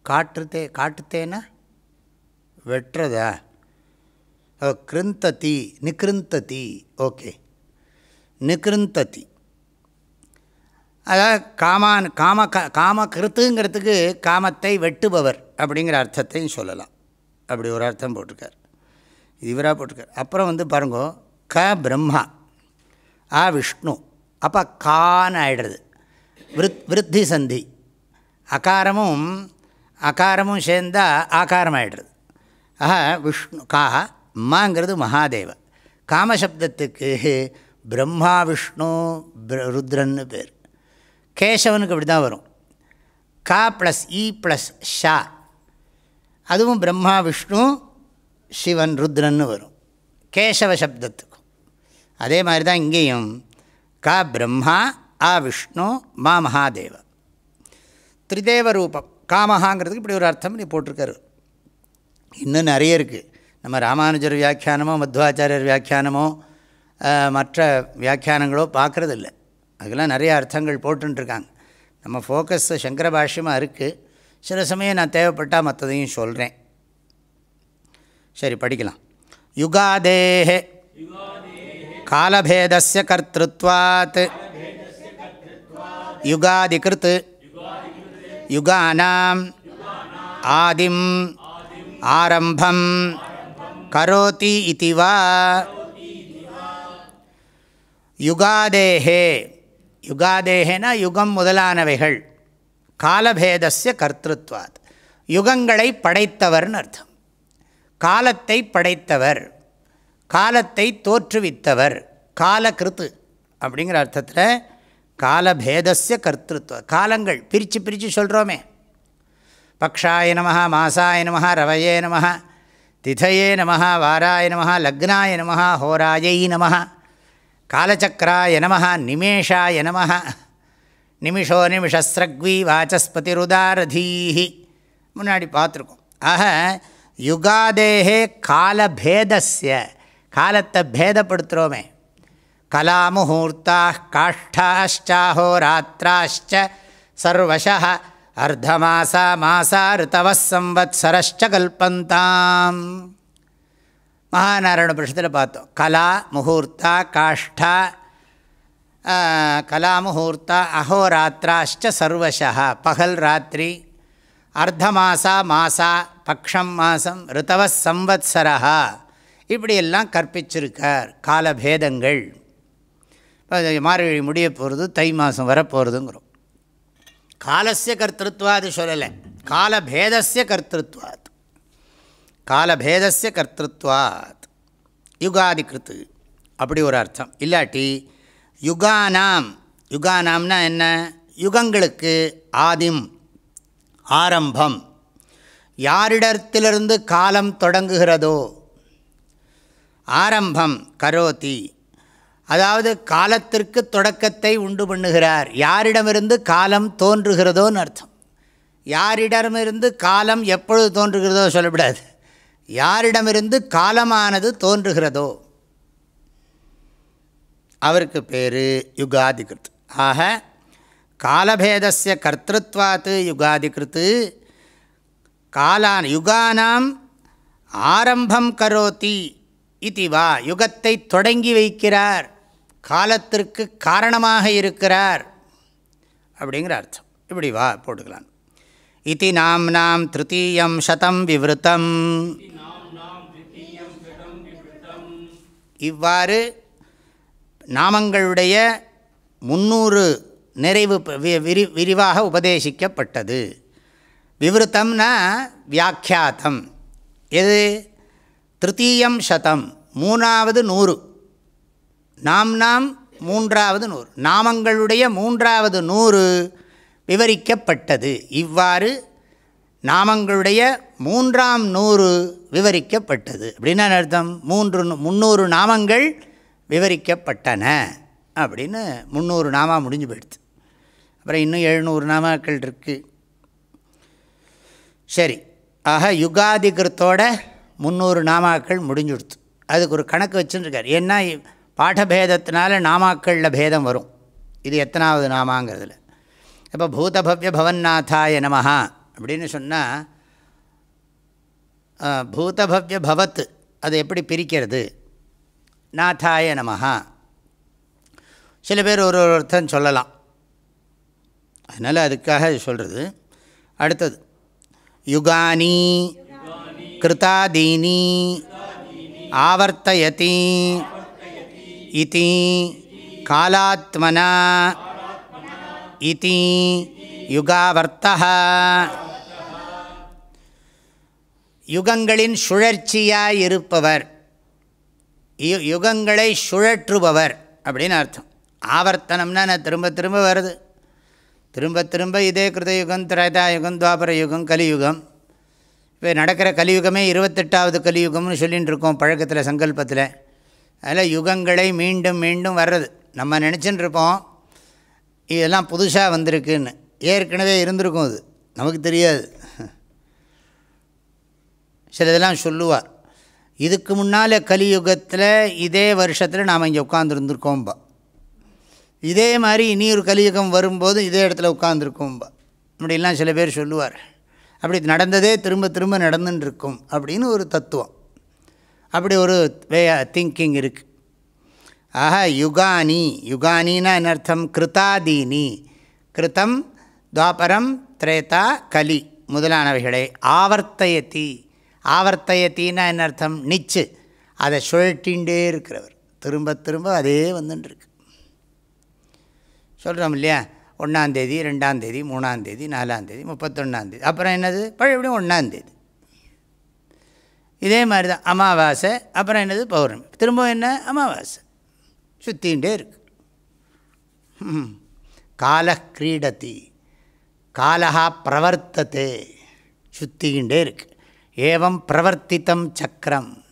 A: காட்டுத்தே காட்டுத்தேனா? வெட்டுறதா? ஓ கிருந்ததி நிகிருந்ததி ஓகே. நிகிருந்ததி. அதாவது காமான் காம க காம கிருத்துங்கிறதுக்கு காமத்தை வெட்டுபவர் அப்படிங்கிற அர்த்தத்தையும் சொல்லலாம். அப்படி ஒரு அர்த்தம் போட்டிருக்கார். இது இவராக போட்டிருக்கார். அப்புறம் வந்து பாருங்கோ க பிரம்மா ஆ விஷ்ணு. அப்போ கான் ஆகிடுறது விருத் விருத்தி சந்தி. அகாரமும் அகாரமும் சேர்ந்தால் ஆகாரம் ஆகிடுறது ஆஹா விஷ்ணு கா அம்மாங்கிறது மகாதேவ. காமசப்தத்துக்கு பிரம்மா விஷ்ணு ருத்ரன்னு பேர். கேசவனுக்கு அப்படி தான் வரும். கா ப்ளஸ் இ ப்ளஸ் ஷா. அதுவும் பிரம்மா விஷ்ணு சிவன் ருத்ரன்னு வரும். கேசவ சப்தத்துக்கும். அதே மாதிரி தான் இங்கேயும். கா பிரம்மா ஆ விஷ்ணு மா மகாதேவ. திரிதேவ ரூபம். காமஹாங்கிறதுக்கு இப்படி ஒரு அர்த்தம் நீ போட்டிருக்காரு. இன்னும் நிறைய இருக்குது நம்ம ராமானுஜர் வியாக்கியானமோ மத்வாச்சாரியர் வியாக்கியானமோ மற்ற வியாக்கியானங்களோ பார்க்குறது இல்லை அதுக்கெல்லாம் நிறைய அர்த்தங்கள் போட்டுருக்காங்க நம்ம ஃபோக்கஸ் சங்கர பாஷ்யமாக இருக்குது சில சமயம் நான் தேவைப்பட்டால் மற்றதையும் சொல்கிறேன் சரி படிக்கலாம். யுகாதேஹே. காலபேதஸ்ய யுகாதி யுகாதிகிருத். யுகானாம். ஆதிம். ஆரம்பம். கரோதி இதி யுகாதேகே. யுகாதேகேனா யுகம் முதலானவைகள். காலபேதஸ்ய கர்த்தத்வாத். யுகங்களை படைத்தவர்னு அர்த்தம். காலத்தை படைத்தவர். காலத்தை தோற்றுவித்தவர். காலகிருத்து அப்படிங்கிற அர்த்தத்தில் காலபேதஸ்ய கர்த்தத்வ. காலங்கள் பிரித்து பிரித்து சொல்கிறோமே பக்ஷாய நம மாசாய நம ரவையே நம திதையே நம வாராய நம லக்னாய நம ஹோராயை நம காலச்சக்கராய நம நிமேஷாய நம நிமிஷோ நிமிஷஸ்ரக்வி வாச்சஸ்பதிருதாரதீஹி முன்னாடி பார்த்துருக்கோம். ஆக யுகாதேகே காலபேதஸ்ய காலத்தை பேதப்படுத்துகிறோமே கலாமுகூர்த்தா காஷ்டாச்சாஹோ ராத்திராச்ச சர்வச அர்த்தமாசா மாசா ரித்தவ சம்வத்சரஷ்ட கல்பந்தாம். மகாநாராயண புருஷத்தில் பார்த்தோம் கலா முகூர்த்தா காஷ்டா கலாமுகூர்த்தா அஹோராத்திராச்ச சர்வசா பகல் ராத்திரி அர்த்தமாசா மாசா பக்ஷம் மாசம் ரித்தவ சம்வத்சரா இப்படியெல்லாம் கற்பிச்சிருக்கார் காலபேதங்கள் இப்போ மார்கழி முடிய போகிறது தை மாதம் வரப்போகிறதுங்கிறோம் காலசிய கர்த்திருவாது சொல்லலை காலபேதஸ்ய கர்த்திருவாது காலபேதஸ்ய கர்த்தத்வாத். யுகாதி கிருத்து அப்படி ஒரு அர்த்தம். இல்லாட்டி யுகானாம். யுகானாம்னா என்ன? யுகங்களுக்கு ஆதிம் ஆரம்பம். யாரிடத்திலிருந்து காலம் தொடங்குகிறதோ ஆரம்பம் கரோதி. அதாவது காலத்திற்கு தொடக்கத்தை உண்டு பண்ணுகிறார். யாரிடமிருந்து காலம் தோன்றுகிறதோன்னு அர்த்தம். யாரிடமிருந்து காலம் எப்பொழுது தோன்றுகிறதோ சொல்லப்படாது யாரிடமிருந்து காலமானது தோன்றுகிறதோ அவருக்கு பேர் யுகாதிகிருத். ஆக காலபேதஸ்ய கர்த்திருவாத்து யுகாதிகிருத்து காலான் யுகானாம் ஆரம்பம் கரோதி இது வா யுகத்தை தொடங்கி வைக்கிறார். காலத்திற்கு காரணமாக இருக்கிறார். அப்படிங்கிற அர்த்தம். இப்படி வா போட்டுக்கலாம். இது நாம் நாம் திருத்தீயம் சதம் விவருத்தம். இவ்வாறு நாமங்களுடைய முன்னூறு நிறைவு விரி விரிவாக உபதேசிக்கப்பட்டது. விவருத்தம்னா வியாக்கியாத்தம். எது? திருத்தீயம் சதம். மூணாவது நூறு. நாம் நாம் மூன்றாவது நூறு. நாமங்களுடைய மூன்றாவது நூறு விவரிக்கப்பட்டது. இவ்வாறு நாமங்களுடைய மூன்றாம் நூறு விவரிக்கப்பட்டது. அப்படின்னா அர்த்தம்? மூன்று முந்நூறு நாமங்கள் விவரிக்கப்பட்டன. அப்படின்னு முந்நூறு நாமா முடிஞ்சு போயிடுது அப்புறம் இன்னும் எழுநூறு நாமாக்கள் இருக்குது சரி. ஆக யுகாதிகிருத்தோட முந்நூறு நாமாக்கள் முடிஞ்சுடுத்து அதுக்கு ஒரு கணக்கு வச்சுருக்கார். ஏன்னா பாடபேதத்தினால நாமாக்களில் பேதம் வரும். இது எத்தனாவது நாமாங்கிறதுல. இப்போ பூதபவ்ய பவன்னாத்தாய நமஹா. அப்படின்னு சொன்னால் பூதபவ்ய பவத் அது எப்படி பிரிக்கிறது? நாத்தாய நமஹா. சில பேர் ஒரு ஒரு அர்த்தம் சொல்லலாம். அதனால் அதுக்காக சொல்கிறது அடுத்தது யுகானி கிருதாதீனி ஆவர்த்தயதி இதி காலாத்மனா இதி யுகாவர்த்தா யுகங்களின் சுழற்சியாய் இருப்பவர் யு யுகங்களை சுழற்றுபவர் அப்படின்னு அர்த்தம். ஆவர்த்தனம்னா நான் திரும்ப திரும்ப வருது. திரும்ப திரும்ப இதே கிருதயுகம் திரேதா யுகம் துவாபர யுகம் கலியுகம். இப்போ நடக்கிற கலியுகமே இருபத்தெட்டாவது கலியுகம்னு சொல்லின்னு இருக்கோம் பழக்கத்தில் சங்கல்பத்தில். அதில் யுகங்களை மீண்டும் மீண்டும் வர்றது. நம்ம நினச்சின்னு இருப்போம் இதெல்லாம் புதுசாக வந்திருக்குன்னு. ஏற்கனவே இருந்திருக்கும் அது. நமக்கு தெரியாது. சில இதெல்லாம் சொல்லுவார் இதுக்கு முன்னால் கலியுகத்தில் இதே வருஷத்தில் நாம் இங்கே உட்காந்துருந்துருக்கோம்பா இதே மாதிரி இனி ஒரு கலியுகம் வரும்போது இதே இடத்துல உட்காந்துருக்கோம்பா அப்படிலாம் சில பேர் சொல்லுவார். அப்படி நடந்ததே திரும்ப திரும்ப நடந்துன்னு இருக்கும் அப்படின்னு ஒரு தத்துவம். அப்படி ஒரு வே திங்கிங் இருக்குது ஆஹா யுகானி. யுகானின்னா என்ன அர்த்தம்? கிருத்தாதீனி. கிருத்தம் துவாபரம் திரேதா கலி முதலானவைகளை. ஆவர்த்தயத்தி. ஆவர்த்தயத்தின்னா என்ன அர்த்தம்? நிச்சு. அதை சுழட்டின்ண்டே இருக்கிறவர். திரும்ப திரும்ப அதே வந்துட்டுருக்கு சொல்கிறோம் இல்லையா? ஒன்றாந்தேதி ரெண்டாந்தேதி மூணாந்தேதி நாலாந்தேதி முப்பத்தொன்னாந்தேதி. அப்புறம் என்னது? பழையபடியும் ஒன்றாந்தேதி இதே மாதிரி தான் அமாவாசை அப்புறம் என்னது? பௌர்ணமி. திரும்ப என்ன? அமாவாசை. சுத்தின்ண்டே இருக்கு. கால கிரீடத்தி காலஹா பிரவர்த்ததே. சுற்றிக்கிண்டே இருக்கு. ஏவம் பிரவர்த்தித்தம் சக்கரம்.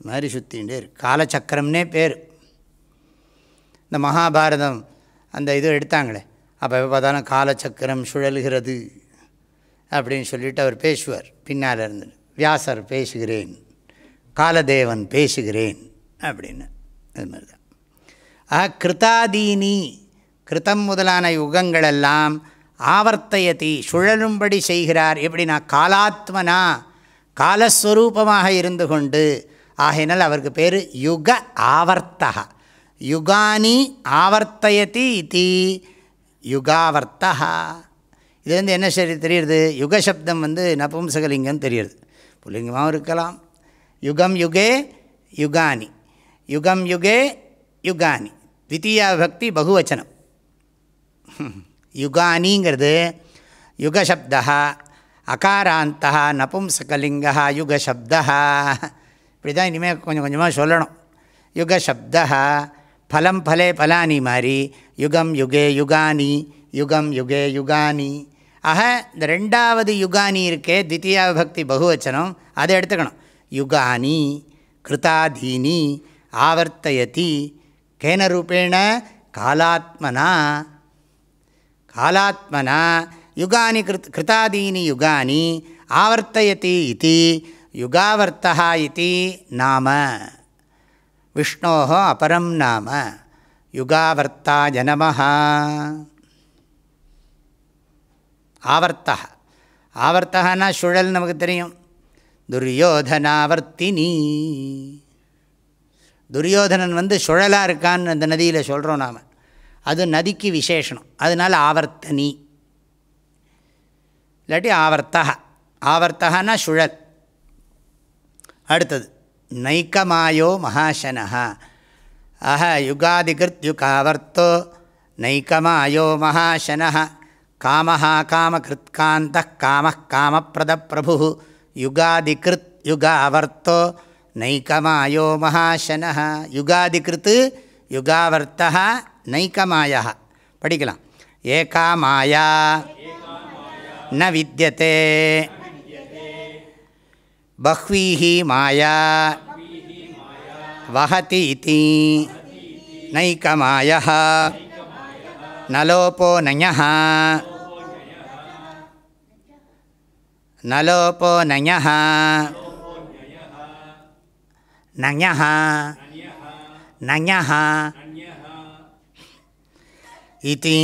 A: மாதிரி சுற்றிகிட்டே இருக்கு. காலச்சக்கரம்னே பேர். இந்த மகாபாரதம் அந்த இது எடுத்தாங்களே. அப்போ பார்த்தாலும் காலச்சக்கரம் சுழல்கிறது அப்படின்னு சொல்லிட்டு அவர் பேசுவார். பின்னால் இருந்து. வியாசர் பேசுகிறேன். காலதேவன் பேசுகிறேன் அப்படின்னு. அது மாதிரி தான். ஆ கிருத்தாதீனி. கிருத்தம் முதலான யுகங்களெல்லாம் ஆவர்த்தயதி சுழலும்படி செய்கிறார். எப்படின்னா காலாத்மனா காலஸ்வரூபமாக இருந்து கொண்டு ஆகையினால் அவருக்கு பேர் யுக ஆவர்த்தகா. யுகானி ஆவர்த்தயதி இது யுகாவர்த்தகா. இது வந்து என்ன சரி தெரியுது? யுகசப்தம் வந்து நபும்சகலிங்கம் தெரியுது. புல்லிங்கமாகவும் இருக்கலாம். யுகம் யுகே யுகானி. யுகம் யுகே யுகானி. த்வித்தீயா பக்தி பகுவச்சனம். யுகானிங்கிறது யுகசப்தா அகாராந்தா நபும்சகலிங்கா யுகசப்தா இப்படி தான் இனிமேல் கொஞ்சம் கொஞ்சமாக சொல்லணும். யுகசப்தா ஃபலம் ஃபலே பலானி மாதிரி யுகம் யுகே யுகானி யுகம் யுகே யுகானி. ஆக இந்த ரெண்டாவது யுகானி இருக்கே தித்தியா பக்தி பகுவச்சனம் அதை எடுத்துக்கணும். யுகானி கிருதாதீனி ஆவர்த்தயதி கேன ரூபேண காலாத்மனா காலாத்மனா யுகானி கிருத் கிருத்தாதீனி யுகானி ஆவர்த்தயதி இது யுகாவர்த்தா இது நாம விஷ்ணோ அபரம் நாம யுகாவர்த்தா ஜனமஹா ஆவர்த்தா ஆவர்த்தகனா சுழல் நமக்கு தெரியும்। துரியோதனாவர்த்தினி துரியோதனன் வந்து சுழலாக இருக்கான்னு அந்த நதியில் சொல்கிறோம் நாம்। அது நதிக்கு விசேஷனம் அதனால் ஆவர்த்தனி. இல்லாட்டி ஆவர்த்தகா. ஆவர்த்தகனா சுழல். அடுத்தது நைக்கமாயோ மகாசனஹா. அஹ யுகாதிகிருத் யுகாவர்த்தோ நைக்கமாயோ மகாசனஹ. காமஹா காமகிருத் காந்த காம காமப்பிரத பிரபு யுகாதிகிருத் யுகாவர்த்தோ. நைக்கமாயோ மகாசனஹ. யுகாதிகிருத் யுகாவர்த்தா நைக்கமாயா படிக்கலாம் ஏகா மாயா ந வித்தியதே பஹ்வீஹி மாயா வஹதி இति நைக்கமாயः நலோபோ நய நலோபோ நய நய நய இதி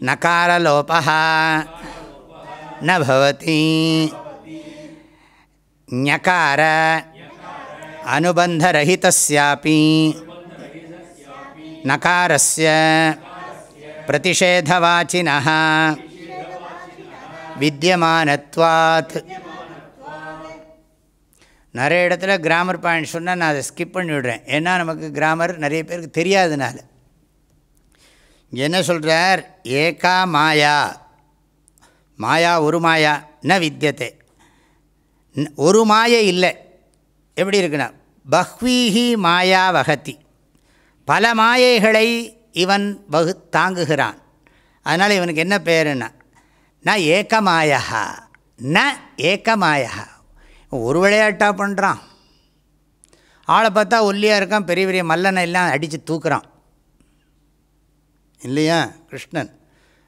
A: நகாரலோபா நபவதி ஞகார அனுபந்தரஹிதாப்பி நகாரஸ்ய பிரதிஷேதவாச்சின வித்தியமானத்வாத் நிறைய இடத்துல கிராமர் பாயிண்ட் சொன்னால் நான் அதை ஸ்கிப் பண்ணிவிடுறேன். ஏன்னா நமக்கு கிராமர் நிறைய பேருக்கு தெரியாதனால. என்ன சொல்கிறார் ஏகா மாயா. மாயா ஒரு மாயா ந வித்தியத்தை ஒரு மாயை இல்லை. எப்படி இருக்குன்னா பஹ்வீஹி மாயா வகத்தி பல மாயைகளை இவன் வகு தாங்குகிறான். அதனால் இவனுக்கு என்ன பேருன்னா ந ஏக்கமாயா ந ஏக்கமாயா ஒரு விளையாட்டாக பண்ணுறான் ஆளை பார்த்தா ஒல்லியாக இருக்கான் பெரிய பெரிய மல்லனை எல்லாம் அடித்து தூக்குறான். இல்லையா? கிருஷ்ணன்.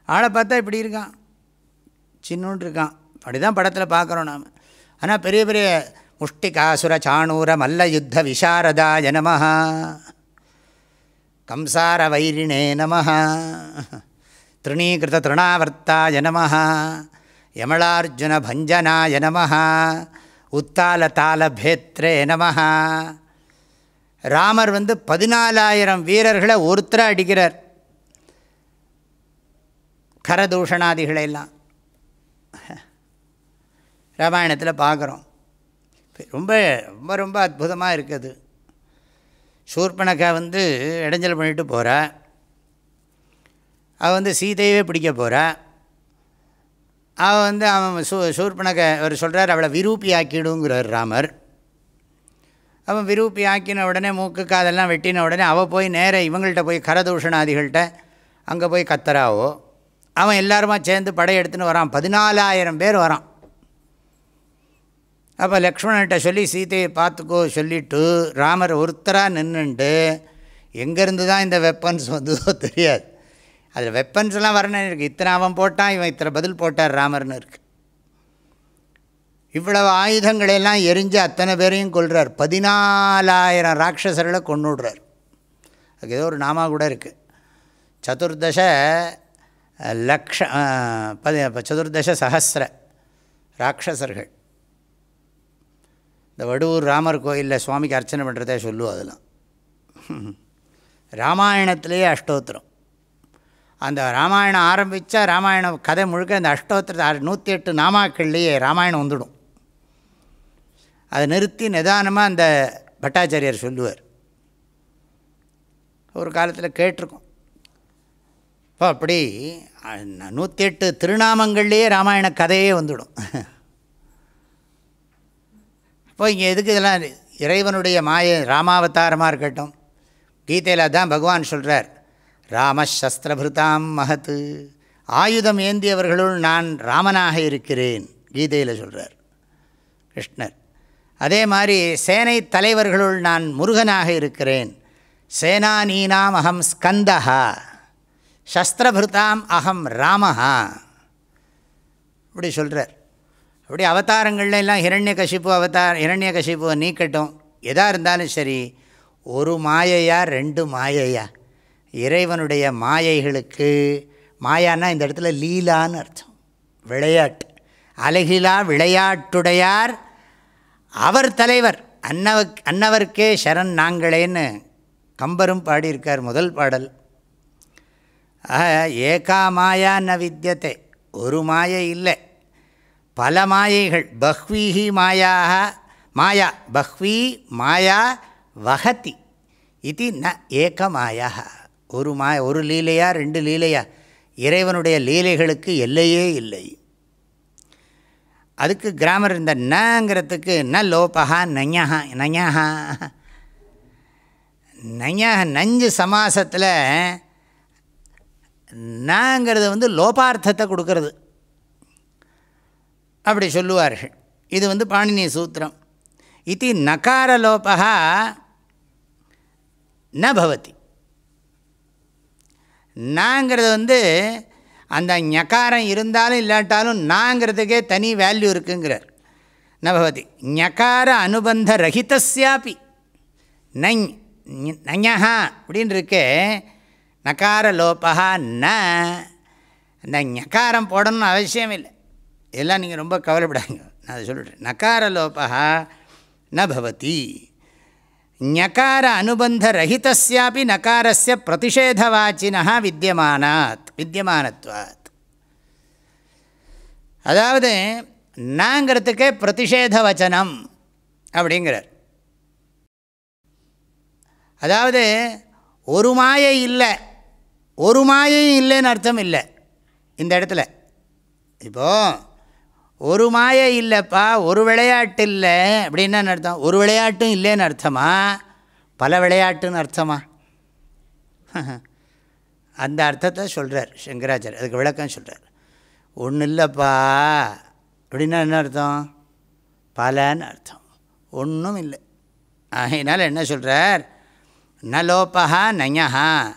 A: ஆளை பார்த்தா இப்படி இருக்கான். சின்னோண்டு இருக்கான். அப்படி தான் படத்தில் பார்க்குறோம் நாம். ஆனால் பெரிய பெரிய முஷ்டிகாசுர சாணூர மல்ல யுத்த விசாரதாய நம கம்சார வைரிணே நமஹா. திருணீகிருத திருணாவர்த்தாய நம யமளார்ஜுன பஞ்சனாய நம உத்தால தால பேத்ரே ராமர் வந்து பதினாலாயிரம் வீரர்களை ஒருத்தராக அடிக்கிறார். கரதூஷணாதிகளெல்லாம் ராமாயணத்தில் பார்க்குறோம் ரொம்ப ரொம்ப ரொம்ப அற்புதமாக இருக்குது. சூர்பனக்கா வந்து இடைஞ்சல் பண்ணிட்டு போகிறா அவள் வந்து சீதையவே பிடிக்க போகிறா அவள் வந்து அவன் சூ சூர்பனக்க அவர் சொல்கிறார் அவளை விரூப்பி ஆக்கிடுங்கிறார் ராமர். அவன் விரூப்பி ஆக்கின உடனே மூக்கு காதெல்லாம் வெட்டின உடனே அவள் போய் நேர இவங்கள்ட்ட போய் கரதூஷணாதிகள்கிட்ட அங்கே போய் கத்தராவோ அவன் எல்லாருமா சேர்ந்து படையெடுத்துன்னு வரான். பதினாலாயிரம் பேர் வரான். அப்போ லக்ஷ்மணன்ட்ட சொல்லி சீதையை பார்த்துக்கோ சொல்லிவிட்டு ராமர் ஒருத்தராக நின்றுண்டு எங்கேருந்து தான் இந்த வெப்பன்ஸ் வந்ததோ தெரியாது. அதில் வெப்பன்ஸ்லாம் வரணும்னு இருக்குது இத்தனை அவன் போட்டான் இவன் இத்தனை பதில் போட்டார் ராமர்னு இருக்குது இவ்வளவு ஆயுதங்களையெல்லாம் எரிஞ்சு அத்தனை பேரையும் கொள்கிறார் பதினாலாயிரம் ராட்சசர்களை கொண்டுடுறார் அதுக்கு ஏதோ ஒரு நாமா கூட இருக்குது சதுர்தச லக்ஷ பதி சதுர்தச சஹசிர ராட்சசர்கள். இந்த வடுவூர் ராமர் கோயிலில் சுவாமிக்கு அர்ச்சனை பண்ணுறதே சொல்லுவோம் அதெல்லாம். ராமாயணத்திலேயே அஷ்டோத்திரம். அந்த ராமாயணம் ஆரம்பித்தா ராமாயணம் கதை முழுக்க அந்த அஷ்டோத்திரத்தை நூற்றி எட்டு நாமாக்கள்லேயே ராமாயணம் வந்துடும். அதை நிறுத்தி நிதானமாக அந்த பட்டாச்சாரியர் சொல்லுவார். ஒரு காலத்தில் கேட்டிருக்கோம். அப்போ அப்படி நூற்றி எட்டு திருநாமங்கள்லேயே ராமாயண கதையே வந்துடும். இப்போ இங்கே எதுக்கு இதெல்லாம் இறைவனுடைய மாய ராமாவதாரமாக இருக்கட்டும். கீதையில் தான் பகவான் சொல்கிறார் ராமசஸ்திரபிருதாம் மகத்து ஆயுதம் ஏந்தியவர்களுள் நான் ராமனாக இருக்கிறேன் கீதையில் சொல்கிறார் கிருஷ்ணர். அதே மாதிரி சேனை தலைவர்களுள் நான் முருகனாக இருக்கிறேன் சேனானீனாம் அகம் ஸ்கந்தகா சஸ்திரபிருதாம் அகம் ராமஹா. இப்படி சொல்கிறார் அப்படி அவதாரங்கள்ல எல்லாம் ஹிரண்ய கசிப்பு அவதார் ஹிரண்ய கசிப்புவை நீக்கட்டும். எதாக இருந்தாலும் சரி ஒரு மாயையா ரெண்டு மாயையா? இறைவனுடைய மாயைகளுக்கு மாயான்னா இந்த இடத்துல லீலான்னு அர்த்தம். விளையாட்டு. அழகிலா விளையாட்டுடையார் அவர் தலைவர். அன்னவ அன்னவர்க்கே சரண் நாங்களேன்னு கம்பரும் பாடியிருக்கார் முதல் பாடல். ஏகா மாயா ந வித்தியத்தை ஒரு மாயை இல்லை. பல மாயைகள். பஹ்வீஹி மாயாக மாயா பஹ்வி மாயா வகதி இது ந ஏக மாயா ஒரு மாய ஒரு லீலையா ரெண்டு லீலையா. இறைவனுடைய லீலைகளுக்கு எல்லையே இல்லை. அதுக்கு கிராமர் இந்த நங்கிறதுக்கு ந லோபகா நஞா நஞா நஞ்ச நஞ்சு சமாசத்தில் நாங்கிறது வந்து லோபார்த்தத்தை கொடுக்கறது. அப்படி சொல்லுவார்கள். இது வந்து பாணினி சூத்திரம். இது நகாரலோபா ந பவதி. நாங்கிறது வந்து அந்த ஞக்காரம் இருந்தாலும் இல்லாட்டாலும் நாங்கிறதுக்கே தனி வேல்யூ இருக்குங்கிறார். ந பவதி. ஞக்கார அனுபந்த ரஹிதஸ்யாப்பி நஞ் நஞா அப்படின்னு இருக்கே நகார லோபா ந. இந்த ஞக்காரம் போடணும்னு அவசியம் இல்லை எல்லாம் நீங்கள் ரொம்ப கவலைப்படாங்க நான் அதை சொல்லிடுறேன். நகார லோபா ந பவதி. ஞகார அனுபந்த ரஹிதஸ்யாப்பி நகாரஸ்ய பிரதிஷேதவாச்சினா வித்தியமானாத் வித்தியமானத்வாத் அதாவது நாங்கிறதுக்கே பிரதிஷேத வச்சனம் அப்படிங்கிறார். அதாவது ஒரு மாயை இல்லை. ஒரு மாயையும் இல்லைன்னு அர்த்தம் இல்லை. இந்த இடத்துல. இப்போது ஒரு மாயை இல்லைப்பா ஒரு விளையாட்டு இல்லை அப்படின்னா அர்த்தம்? ஒரு விளையாட்டும் இல்லைன்னு அர்த்தமா? பல விளையாட்டுன்னு அர்த்தமா? அந்த அர்த்தத்தை சொல்கிறார் சங்கராச்சாரியர் அதுக்கு விளக்கம் சொல்கிறார் ஒன்றும் இல்லைப்பா அப்படின்னா என்ன அர்த்தம்? பலன்னு அர்த்தம். ஒன்றும் இல்லை. ஆகையினால் என்ன சொல்கிறார் ந லோபா நயஹா.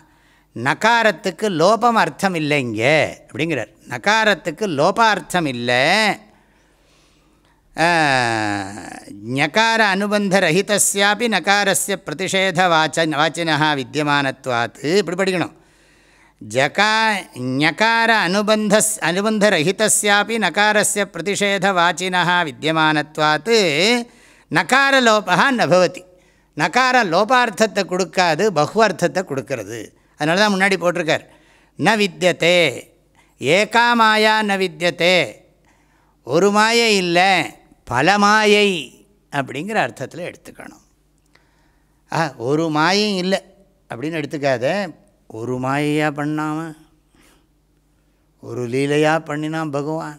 A: நகாரத்துக்கு லோபம் அர்த்தம் இல்லை இங்கே அப்படிங்கிறார். நகாரத்துக்கு லோபார்த்தம் இல்லை ஞகார அனுபந்த அனுபந்தரஹிதாப்பி நகாரஸ்ய பிரதிஷேத வாச்ச வாச்சினா வித்தியமானத்வாத் இப்படி படிக்கணும். ஜகா ஞகார அனுபந்த அனுபந்தரஹிதாப்பி நகாரஸ்ய பிரதிஷேத வாச்சினா வித்தியமானத்வாத் நகாரலோபா நபவதி. நகார லோபார்த்தத்தை கொடுக்காது பகுவார்த்தத்தை கொடுக்கறது. அதனால தான் முன்னாடி போட்டிருக்கார். ந வித்தியத்தே ஏகா மாயா ந வித்தியத்தே ஒரு மாயை இல்லை பல மாயை அப்படிங்கிற அர்த்தத்தில் எடுத்துக்கணும். ஆ ஒரு மாயும் இல்லை அப்படின்னு எடுத்துக்காத ஒரு மாயையாக பண்ணாமல் ஒரு லீலையாக பண்ணினான் பகவான்.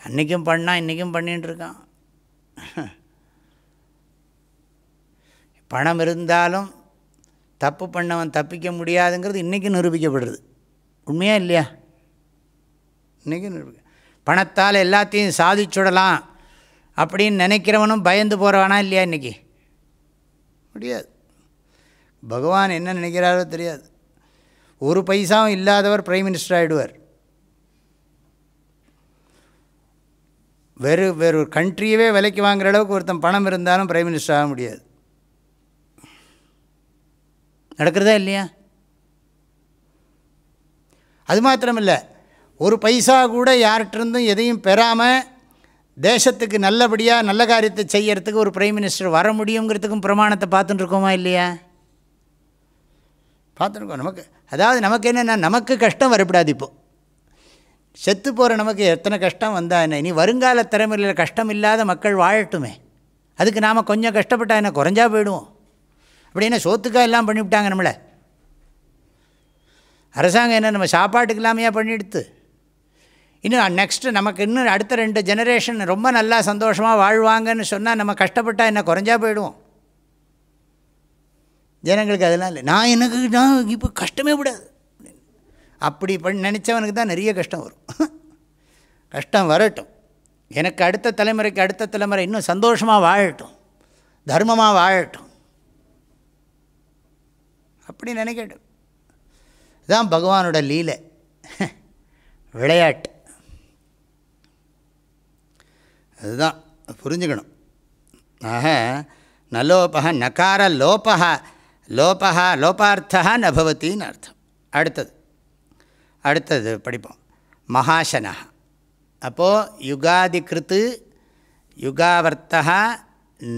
A: அன்றைக்கும் பண்ணால் இன்றைக்கும் பண்ணிட்டுருக்கான் பணம் இருந்தாலும் தப்பு பண்ணவன் தப்பிக்க முடியாதுங்கிறது இன்றைக்கும் நிரூபிக்கப்படுறது உண்மையாக இல்லையா? இன்றைக்கும் நிரூபிக்க பணத்தால் எல்லாத்தையும் சாதிச்சுடலாம் அப்படின்னு நினைக்கிறவனும் பயந்து போகிறவனா இல்லையா இன்றைக்கி முடியாது. பகவான் என்ன நினைக்கிறாரோ தெரியாது. ஒரு பைசாவும் இல்லாதவர் பிரைம் மினிஸ்டர் ஆகிடுவார் வெறு வெறும் கண்ட்ரியவே விலைக்கு வாங்குகிற அளவுக்கு ஒருத்தன் பணம் இருந்தாலும் பிரைம் மினிஸ்டர் ஆக முடியாது. நடக்கிறதா இல்லையா? அது மாத்திரமில்லை. ஒரு பைசா கூட யார்கிட்டருந்தும் எதையும் பெறாமல் தேசத்துக்கு நல்லபடியாக நல்ல காரியத்தை செய்யறதுக்கு ஒரு பிரைம் மினிஸ்டர் வர முடியுங்கிறதுக்கும் பிரமாணத்தை பார்த்துட்டு இருக்கோமா இல்லையா? பார்த்துருக்கோம் நமக்கு அதாவது நமக்கு என்னென்னா நமக்கு கஷ்டம் வரப்படாது இப்போது செத்து போகிற நமக்கு எத்தனை கஷ்டம் வந்தால் என்ன? இனி வருங்கால திறமையில் கஷ்டம் இல்லாத மக்கள் வாழட்டுமே. அதுக்கு நாம் கொஞ்சம் கஷ்டப்பட்டா என்ன? குறைஞ்சா போயிடுவோம். அப்படின்னா சோத்துக்காக எல்லாம் பண்ணிவிட்டாங்க நம்மளை? அரசாங்கம் என்ன நம்ம சாப்பாட்டுக்கு இல்லாமையா பண்ணிடுத்து? இன்னும் நெக்ஸ்ட்டு நமக்கு இன்னும் அடுத்த ரெண்டு ஜெனரேஷன் ரொம்ப நல்லா சந்தோஷமாக வாழ்வாங்கன்னு சொன்னால் நம்ம கஷ்டப்பட்டால் என்ன குறைஞ்சா போயிடுவோம். ஜனங்களுக்கு அதெல்லாம் இல்லை. நான் எனக்கு நான் இப்போ கஷ்டமே விடாது அப்படி பண்ணி நினச்சவனுக்கு தான் நிறைய கஷ்டம் வரும். கஷ்டம் வரட்டும். எனக்கு அடுத்த தலைமுறைக்கு அடுத்த தலைமுறை இன்னும் சந்தோஷமாக வாழட்டும். தர்மமாக வாழட்டும். அப்படி நினைக்கட்டும். இதுதான் பகவானோட லீலை. விளையாட்டு. அதுதான் புரிஞ்சுக்கணும். ஆக நலோபா நகார லோபா லோபா லோபார்த்தா நபவத்தின்னு அர்த்தம். அடுத்தது அடுத்தது படிப்போம். மகாசனா அப்போது யுகாதி கிருத்து யுகாவர்த்தா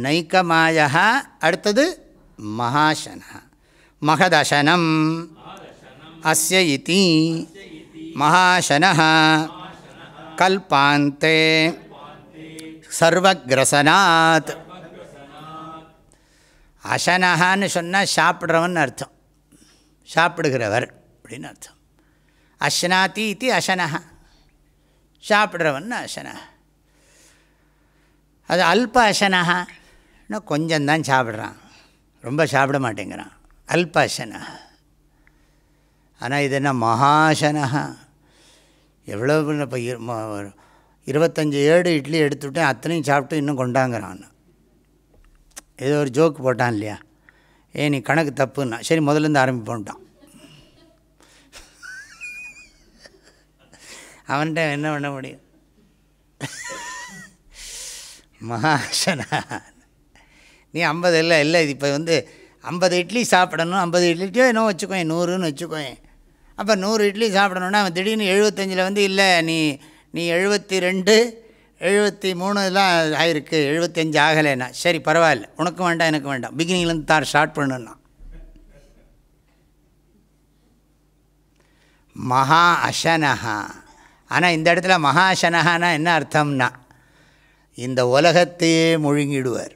A: நைக்கமாயா அடுத்தது மகாசனா மகதசனம். அஸ்ய இதி மகாசன கல்பாந்தே. சர்வக்ரசனாத். அசனஹான்னு சொன்னால் சாப்பிட்றவன் அர்த்தம். சாப்பிடுகிறவர் அப்படின்னு அர்த்தம். அஷ்னாதி இது அசனஹா. சாப்பிட்றவன் அசனஹ. அது அல்ப அசனஹா இன்னும் கொஞ்சம்தான் சாப்பிட்றான். ரொம்ப சாப்பிட மாட்டேங்கிறான். அல்பாசனா. ஆனால் இது என்ன மகாசனா எவ்வளோ இப்போ இருபத்தஞ்சி ஏடு இட்லி எடுத்துவிட்டேன் அத்தனையும் சாப்பிட்டு இன்னும் கொண்டாங்கிறான். ஏதோ ஒரு ஜோக்கு போட்டான் இல்லையா? ஏ நீ கணக்கு தப்புன்னா. சரி முதலேருந்து ஆரம்பிப்போன்ட்டான். அவன்கிட்ட என்ன பண்ண முடியும்? மகாசனா நீ ஐம்பது இல்லை இல்லை இது இப்போ வந்து ஐம்பது இட்லி சாப்பிடணும் ஐம்பது இட்லியோ என்னோ வச்சுக்கோங்க நூறுன்னு வச்சுக்கோங்க அப்போ நூறு இட்லி சாப்பிடணுன்னா அவன் திடீர்னு எழுபத்தஞ்சில் வந்து இல்லை நீ நீ எழுபத்தி ரெண்டு எழுபத்தி மூணுலாம் ஆயிருக்கு எழுபத்தஞ்சு ஆகலைன்னா. சரி பரவாயில்ல உனக்கும் வேண்டாம் எனக்கு வேண்டாம். பிகினிங்லேருந்து தான் ஸ்டார்ட் பண்ணுன்னா. மகா அசனஹா. ஆனால் இந்த இடத்துல மகா அசனஹானா என்ன அர்த்தம்னா இந்த உலகத்தையே முழுங்கிடுவார்.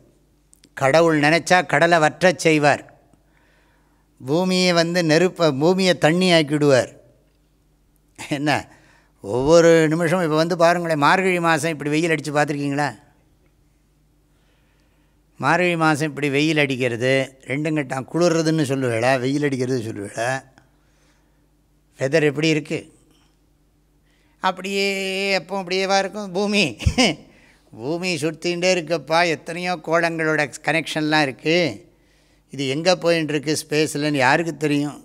A: கடவுள் நினச்சா கடலை வற்றச் செய்வார். பூமியை வந்து நெருப்பை பூமியை தண்ணி ஆக்கிவிடுவார் என்ன? ஒவ்வொரு நிமிஷமும் இப்போ வந்து பாருங்களேன் மார்கழி மாதம் இப்படி வெயில் அடித்து பார்த்துருக்கீங்களா? மார்கழி மாதம் இப்படி வெயில் அடிக்கிறது ரெண்டும் கட்டம் குளிர்றதுன்னு சொல்லுவேளா வெயில் அடிக்கிறது சொல்லுவேளா வெதர் எப்படி இருக்குது அப்படியே எப்போ அப்படியேவா இருக்கும் பூமி? பூமி சுற்றிகிட்டே இருக்கப்பா. எத்தனையோ கோளங்களோட கனெக்ஷன்லாம் இருக்குது இது எங்கே போயின்ட்டுருக்கு இருக்கு ஸ்பேஸ்லன்னு யாருக்கு தெரியும்?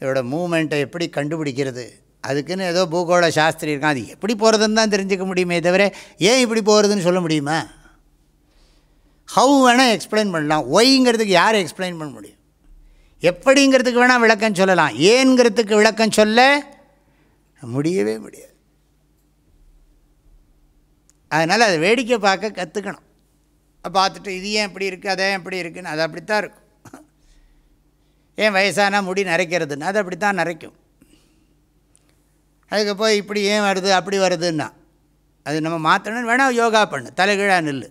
A: இதோட மூமெண்ட்டை எப்படி கண்டுபிடிக்கிறது? அதுக்குன்னு ஏதோ பூகோள சாஸ்திரி இருக்கான். அது எப்படி போகிறதுன்னு தான் தெரிஞ்சுக்க முடியுமே தவிர ஏன் இப்படி போகிறதுன்னு சொல்ல முடியுமா? ஹவு வேணால் எக்ஸ்பிளைன் பண்ணலாம். ஒய்ங்கிறதுக்கு யார் எக்ஸ்பிளைன் பண்ண முடியும்? எப்படிங்கிறதுக்கு வேணால் விளக்கம் சொல்லலாம். ஏங்கிறதுக்கு விளக்கம் சொல்ல முடியவே முடியாது. அதனால் அதை வேடிக்கை பார்க்க கற்றுக்கணும் பார்த்துட்டு இது ஏன் இப்படி இருக்குது அதே எப்படி இருக்குதுன்னு அது அப்படித்தான் இருக்கும். ஏன் வயசானால் முடி நரைக்கிறதுன்னு அது அப்படி தான் நரைக்கும். அதுக்கு போய் இப்படி ஏன் வருது அப்படி வருதுன்னா அது நம்ம மாற்றணும்னு வேணால் யோகா பண்ணு தலைகீழாக நில்லு.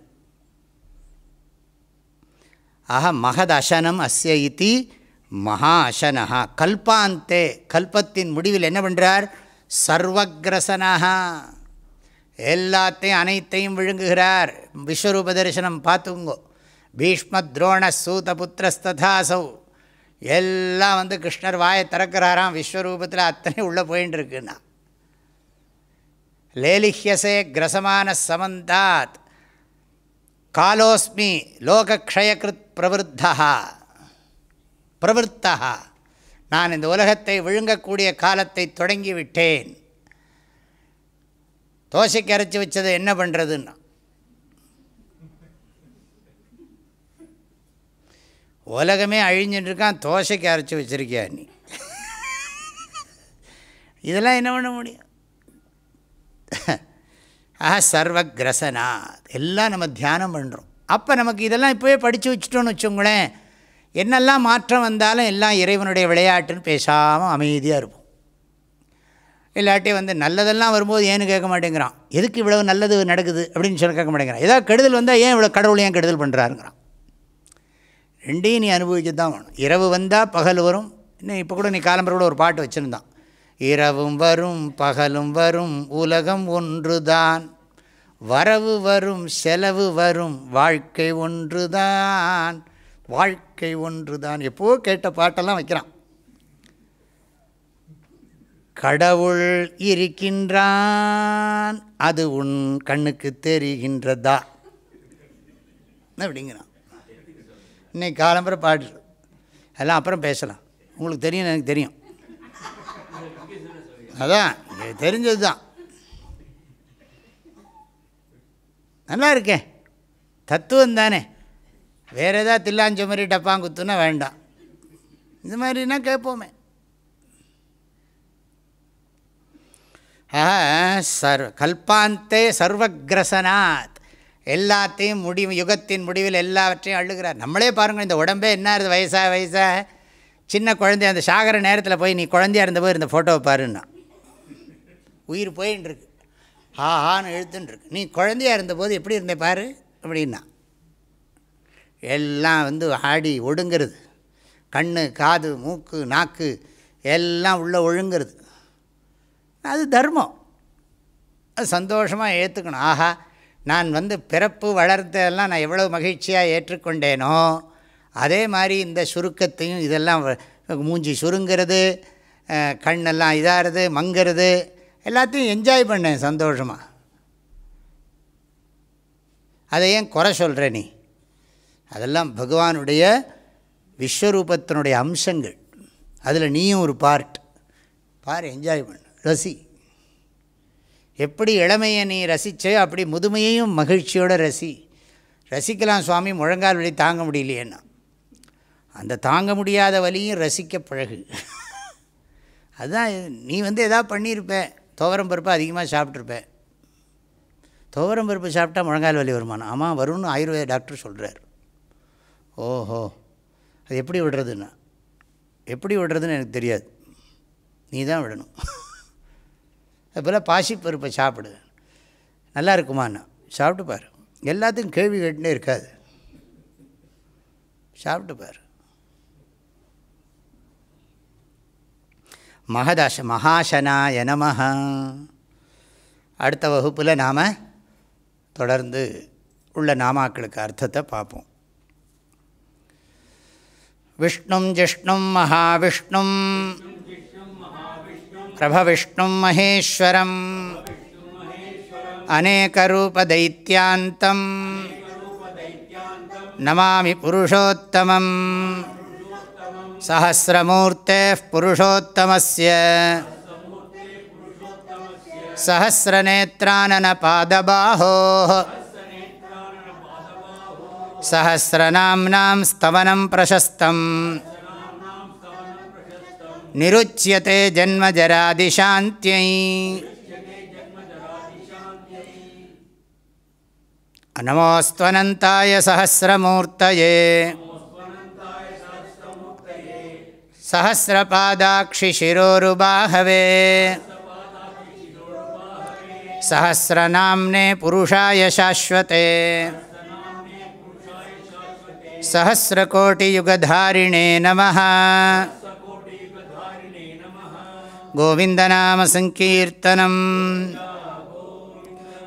A: ஆஹா மகத் அசனம் அஸ்ய இத்தி மகா அசனஹா கல்பாந்தே கல்பத்தின் முடிவில் என்ன பண்ணுறார் சர்வக்ரசனஹா. எல்லாத்தையும் அனைத்தையும் விழுங்குகிறார். விஸ்வரூப தரிசனம் பார்த்துங்கோ பீஷ்ம துரோண சூத புத்திரஸ்ததாசௌ எல்லாம் வந்து கிருஷ்ணர் வாயை திறக்கிறாராம். விஸ்வரூபத்தில் அத்தனை உள்ளே போயின்னு இருக்குன்னா லேலிஹ்யசே கிரசமான சமந்தாத். காலோஸ்மி லோகக்ஷயகிருத் பிரவருத்தா பிரவருத்தா நான் இந்த உலகத்தை விழுங்கக்கூடிய காலத்தை தொடங்கி விட்டேன் தோசைக்கு அரைச்சி வச்சதை என்ன பண்ணுறதுன்னா உலகமே அழிஞ்சுட்டு இருக்கான் தோசைக்கு அரைச்சி வச்சிருக்கியா நீ? இதெல்லாம் என்ன பண்ண முடியும்? ஆஹா கிரசனா எல்லாம் நம்ம தியானம் பண்ணுறோம் அப்போ நமக்கு இதெல்லாம் இப்போவே படித்து வச்சுட்டோன்னு வச்சுங்களேன் என்னெல்லாம் மாற்றம் வந்தாலும் எல்லாம் இறைவனுடைய விளையாட்டுன்னு பேசாமல் அமைதியாக இருப்போம். இல்லாட்டி வந்து நல்லதெல்லாம் வரும்போது ஏன்னு கேட்க மாட்டேங்கிறான். எதுக்கு இவ்வளோ நல்லது நடக்குது அப்படின்னு சொல்லி கேட்க மாட்டேங்கிறான். ஏதாவது கெடுதல் வந்தால் ஏன் இவ்வளோ கடவுள் ஏன் கெடுதல் பண்ணுறாருங்கிறான் ரெண்டையும் நீ அனுபவிச்சு தான் வேணும் இரவு வந்தால் பகல் வரும். இன்னும் இப்போ கூட நீ காலம்பர கூட ஒரு பாட்டு வச்சுருந்தான். இரவும் வரும் பகலும் வரும் உலகம் ஒன்றுதான். வரவு வரும் செலவு வரும் வாழ்க்கை ஒன்றுதான். வாழ்க்கை ஒன்றுதான். எப்போது கேட்ட பாட்டெல்லாம் வைக்கிறான். கடவுள் இருக்கின்றான். அது உன் கண்ணுக்கு தெரிகின்றதா? அப்படிங்கிறான். இன்னைக்கு காலம்புரை பாடு எல்லாம் அப்புறம் பேசலாம். உங்களுக்கு தெரியும் எனக்கு தெரியும். அதான் எனக்கு தெரிஞ்சது தான் நல்லா இருக்கேன் தத்துவம் தானே. வேறு ஏதாவது தில்லாஞ்ச மாதிரி டப்பாங்குத்துன்னா வேண்டாம். இந்த மாதிரினா கேட்போமே. சர்வ கல்பாந்தே சர்வக்ரசனாத். எல்லாத்தையும் முடிவு யுகத்தின் முடிவில் எல்லாவற்றையும் அழுகிறார் நம்மளே பாருங்கள் இந்த உடம்பே என்ன இருக்குது வயசாக வயசாக சின்ன குழந்தை அந்த சாகர நேரத்தில் போய் நீ குழந்தையா இருந்தபோது இந்த ஃபோட்டோவை பாருன்னா. உயிர் போயின்னு இருக்கு ஹா ஹான்னு எழுத்துன்னு நீ குழந்தையா இருந்தபோது எப்படி இருந்தே பாரு அப்படின்னா. எல்லாம் வந்து ஆடி ஒடுங்கிறது. கண் காது மூக்கு நாக்கு எல்லாம் உள்ளே ஒழுங்கிறது. அது தர்மம். அது சந்தோஷமாக ஏற்றுக்கணும் ஆஹா நான் வந்து பிறப்பு வளர்த்ததெல்லாம் நான் எவ்வளோ மகிழ்ச்சியாக ஏற்றுக்கொண்டேனோ அதே மாதிரி இந்த சுருக்கத்தையும் இதெல்லாம் மூஞ்சி சுருங்கிறது கண்ணெல்லாம் இதாகிறது மங்கிறது எல்லாத்தையும் என்ஜாய் பண்ணேன் சந்தோஷமாக அதை ஏன் குறை சொல்கிற நீ? அதெல்லாம் பகவானுடைய விஸ்வரூபத்தினுடைய அம்சங்கள். அதில் நீயும் ஒரு பார்ட் பார் என்ஜாய் பண்ணு. ரசி. எப்படி இளமையை நீ ரசிச்சோ அப்படி முதுமையையும் மகிழ்ச்சியோட ரசி. ரசிக்கலாம் சுவாமி முழங்கால் வலி தாங்க முடியலையேன்னா. அந்த தாங்க முடியாத வலியும் ரசிக்க பழகு. அதுதான் நீ வந்து எதாவது பண்ணியிருப்ப. துவரம் பருப்பு அதிகமாக சாப்பிட்ருப்பேன் துவரம் பருப்பு சாப்பிட்டா முழங்கால் வலி வருமானம் ஆமாம் வரும்னு ஆயுர்வேத டாக்டர் சொல்கிறார் ஓஹோ அது எப்படி விடுறதுன்னா? எப்படி விடுறதுன்னு எனக்கு தெரியாது. நீ தான் விடணும். அதுபோல் பாசிப்பருப்பை சாப்பிடு. நல்லா இருக்குமாண்ணா சாப்பிட்டு பாரு. எல்லாத்துக்கும் கேள்வி கேட்டுனே இருக்காது. சாப்பிட்டு பாரு. மகதாச மகாசனாய நமஹ. அடுத்த வகுப்பில் நாம் தொடர்ந்து உள்ள நாமாக்களுக்கு அர்த்தத்தை பார்ப்போம். விஷ்ணும் ஜிஷ்ணும் மகாவிஷ்ணும். प्रभविष्णुं महेश्वरम् अनेकरूपदैत्यान्तं नमामि पुरुषोत्तमम् सहस्रमूर्तेः पुरुषोत्तमस्य सहस्रनेत्राननपादबाहोः सहस्रनाम्नां स्तवनं प्रशस्तम् निरुच्यते जन्मजरादिशान्त्यै नमोऽस्त्वनन्ताय सहस्रमूर्तये सहस्रपादाक्षिशिरोरुबाहवे सहस्रनाम्ने पुरुषाय शाश्वते सहस्रकोटियुगधारिणे नमः गोविन्दनामसङ्कीर्तनम्।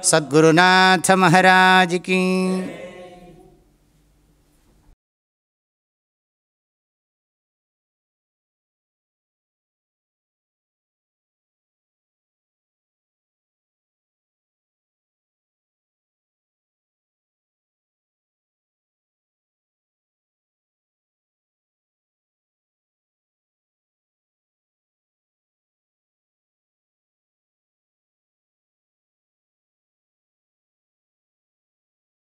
A: सद्गुरुनाथमहाराज की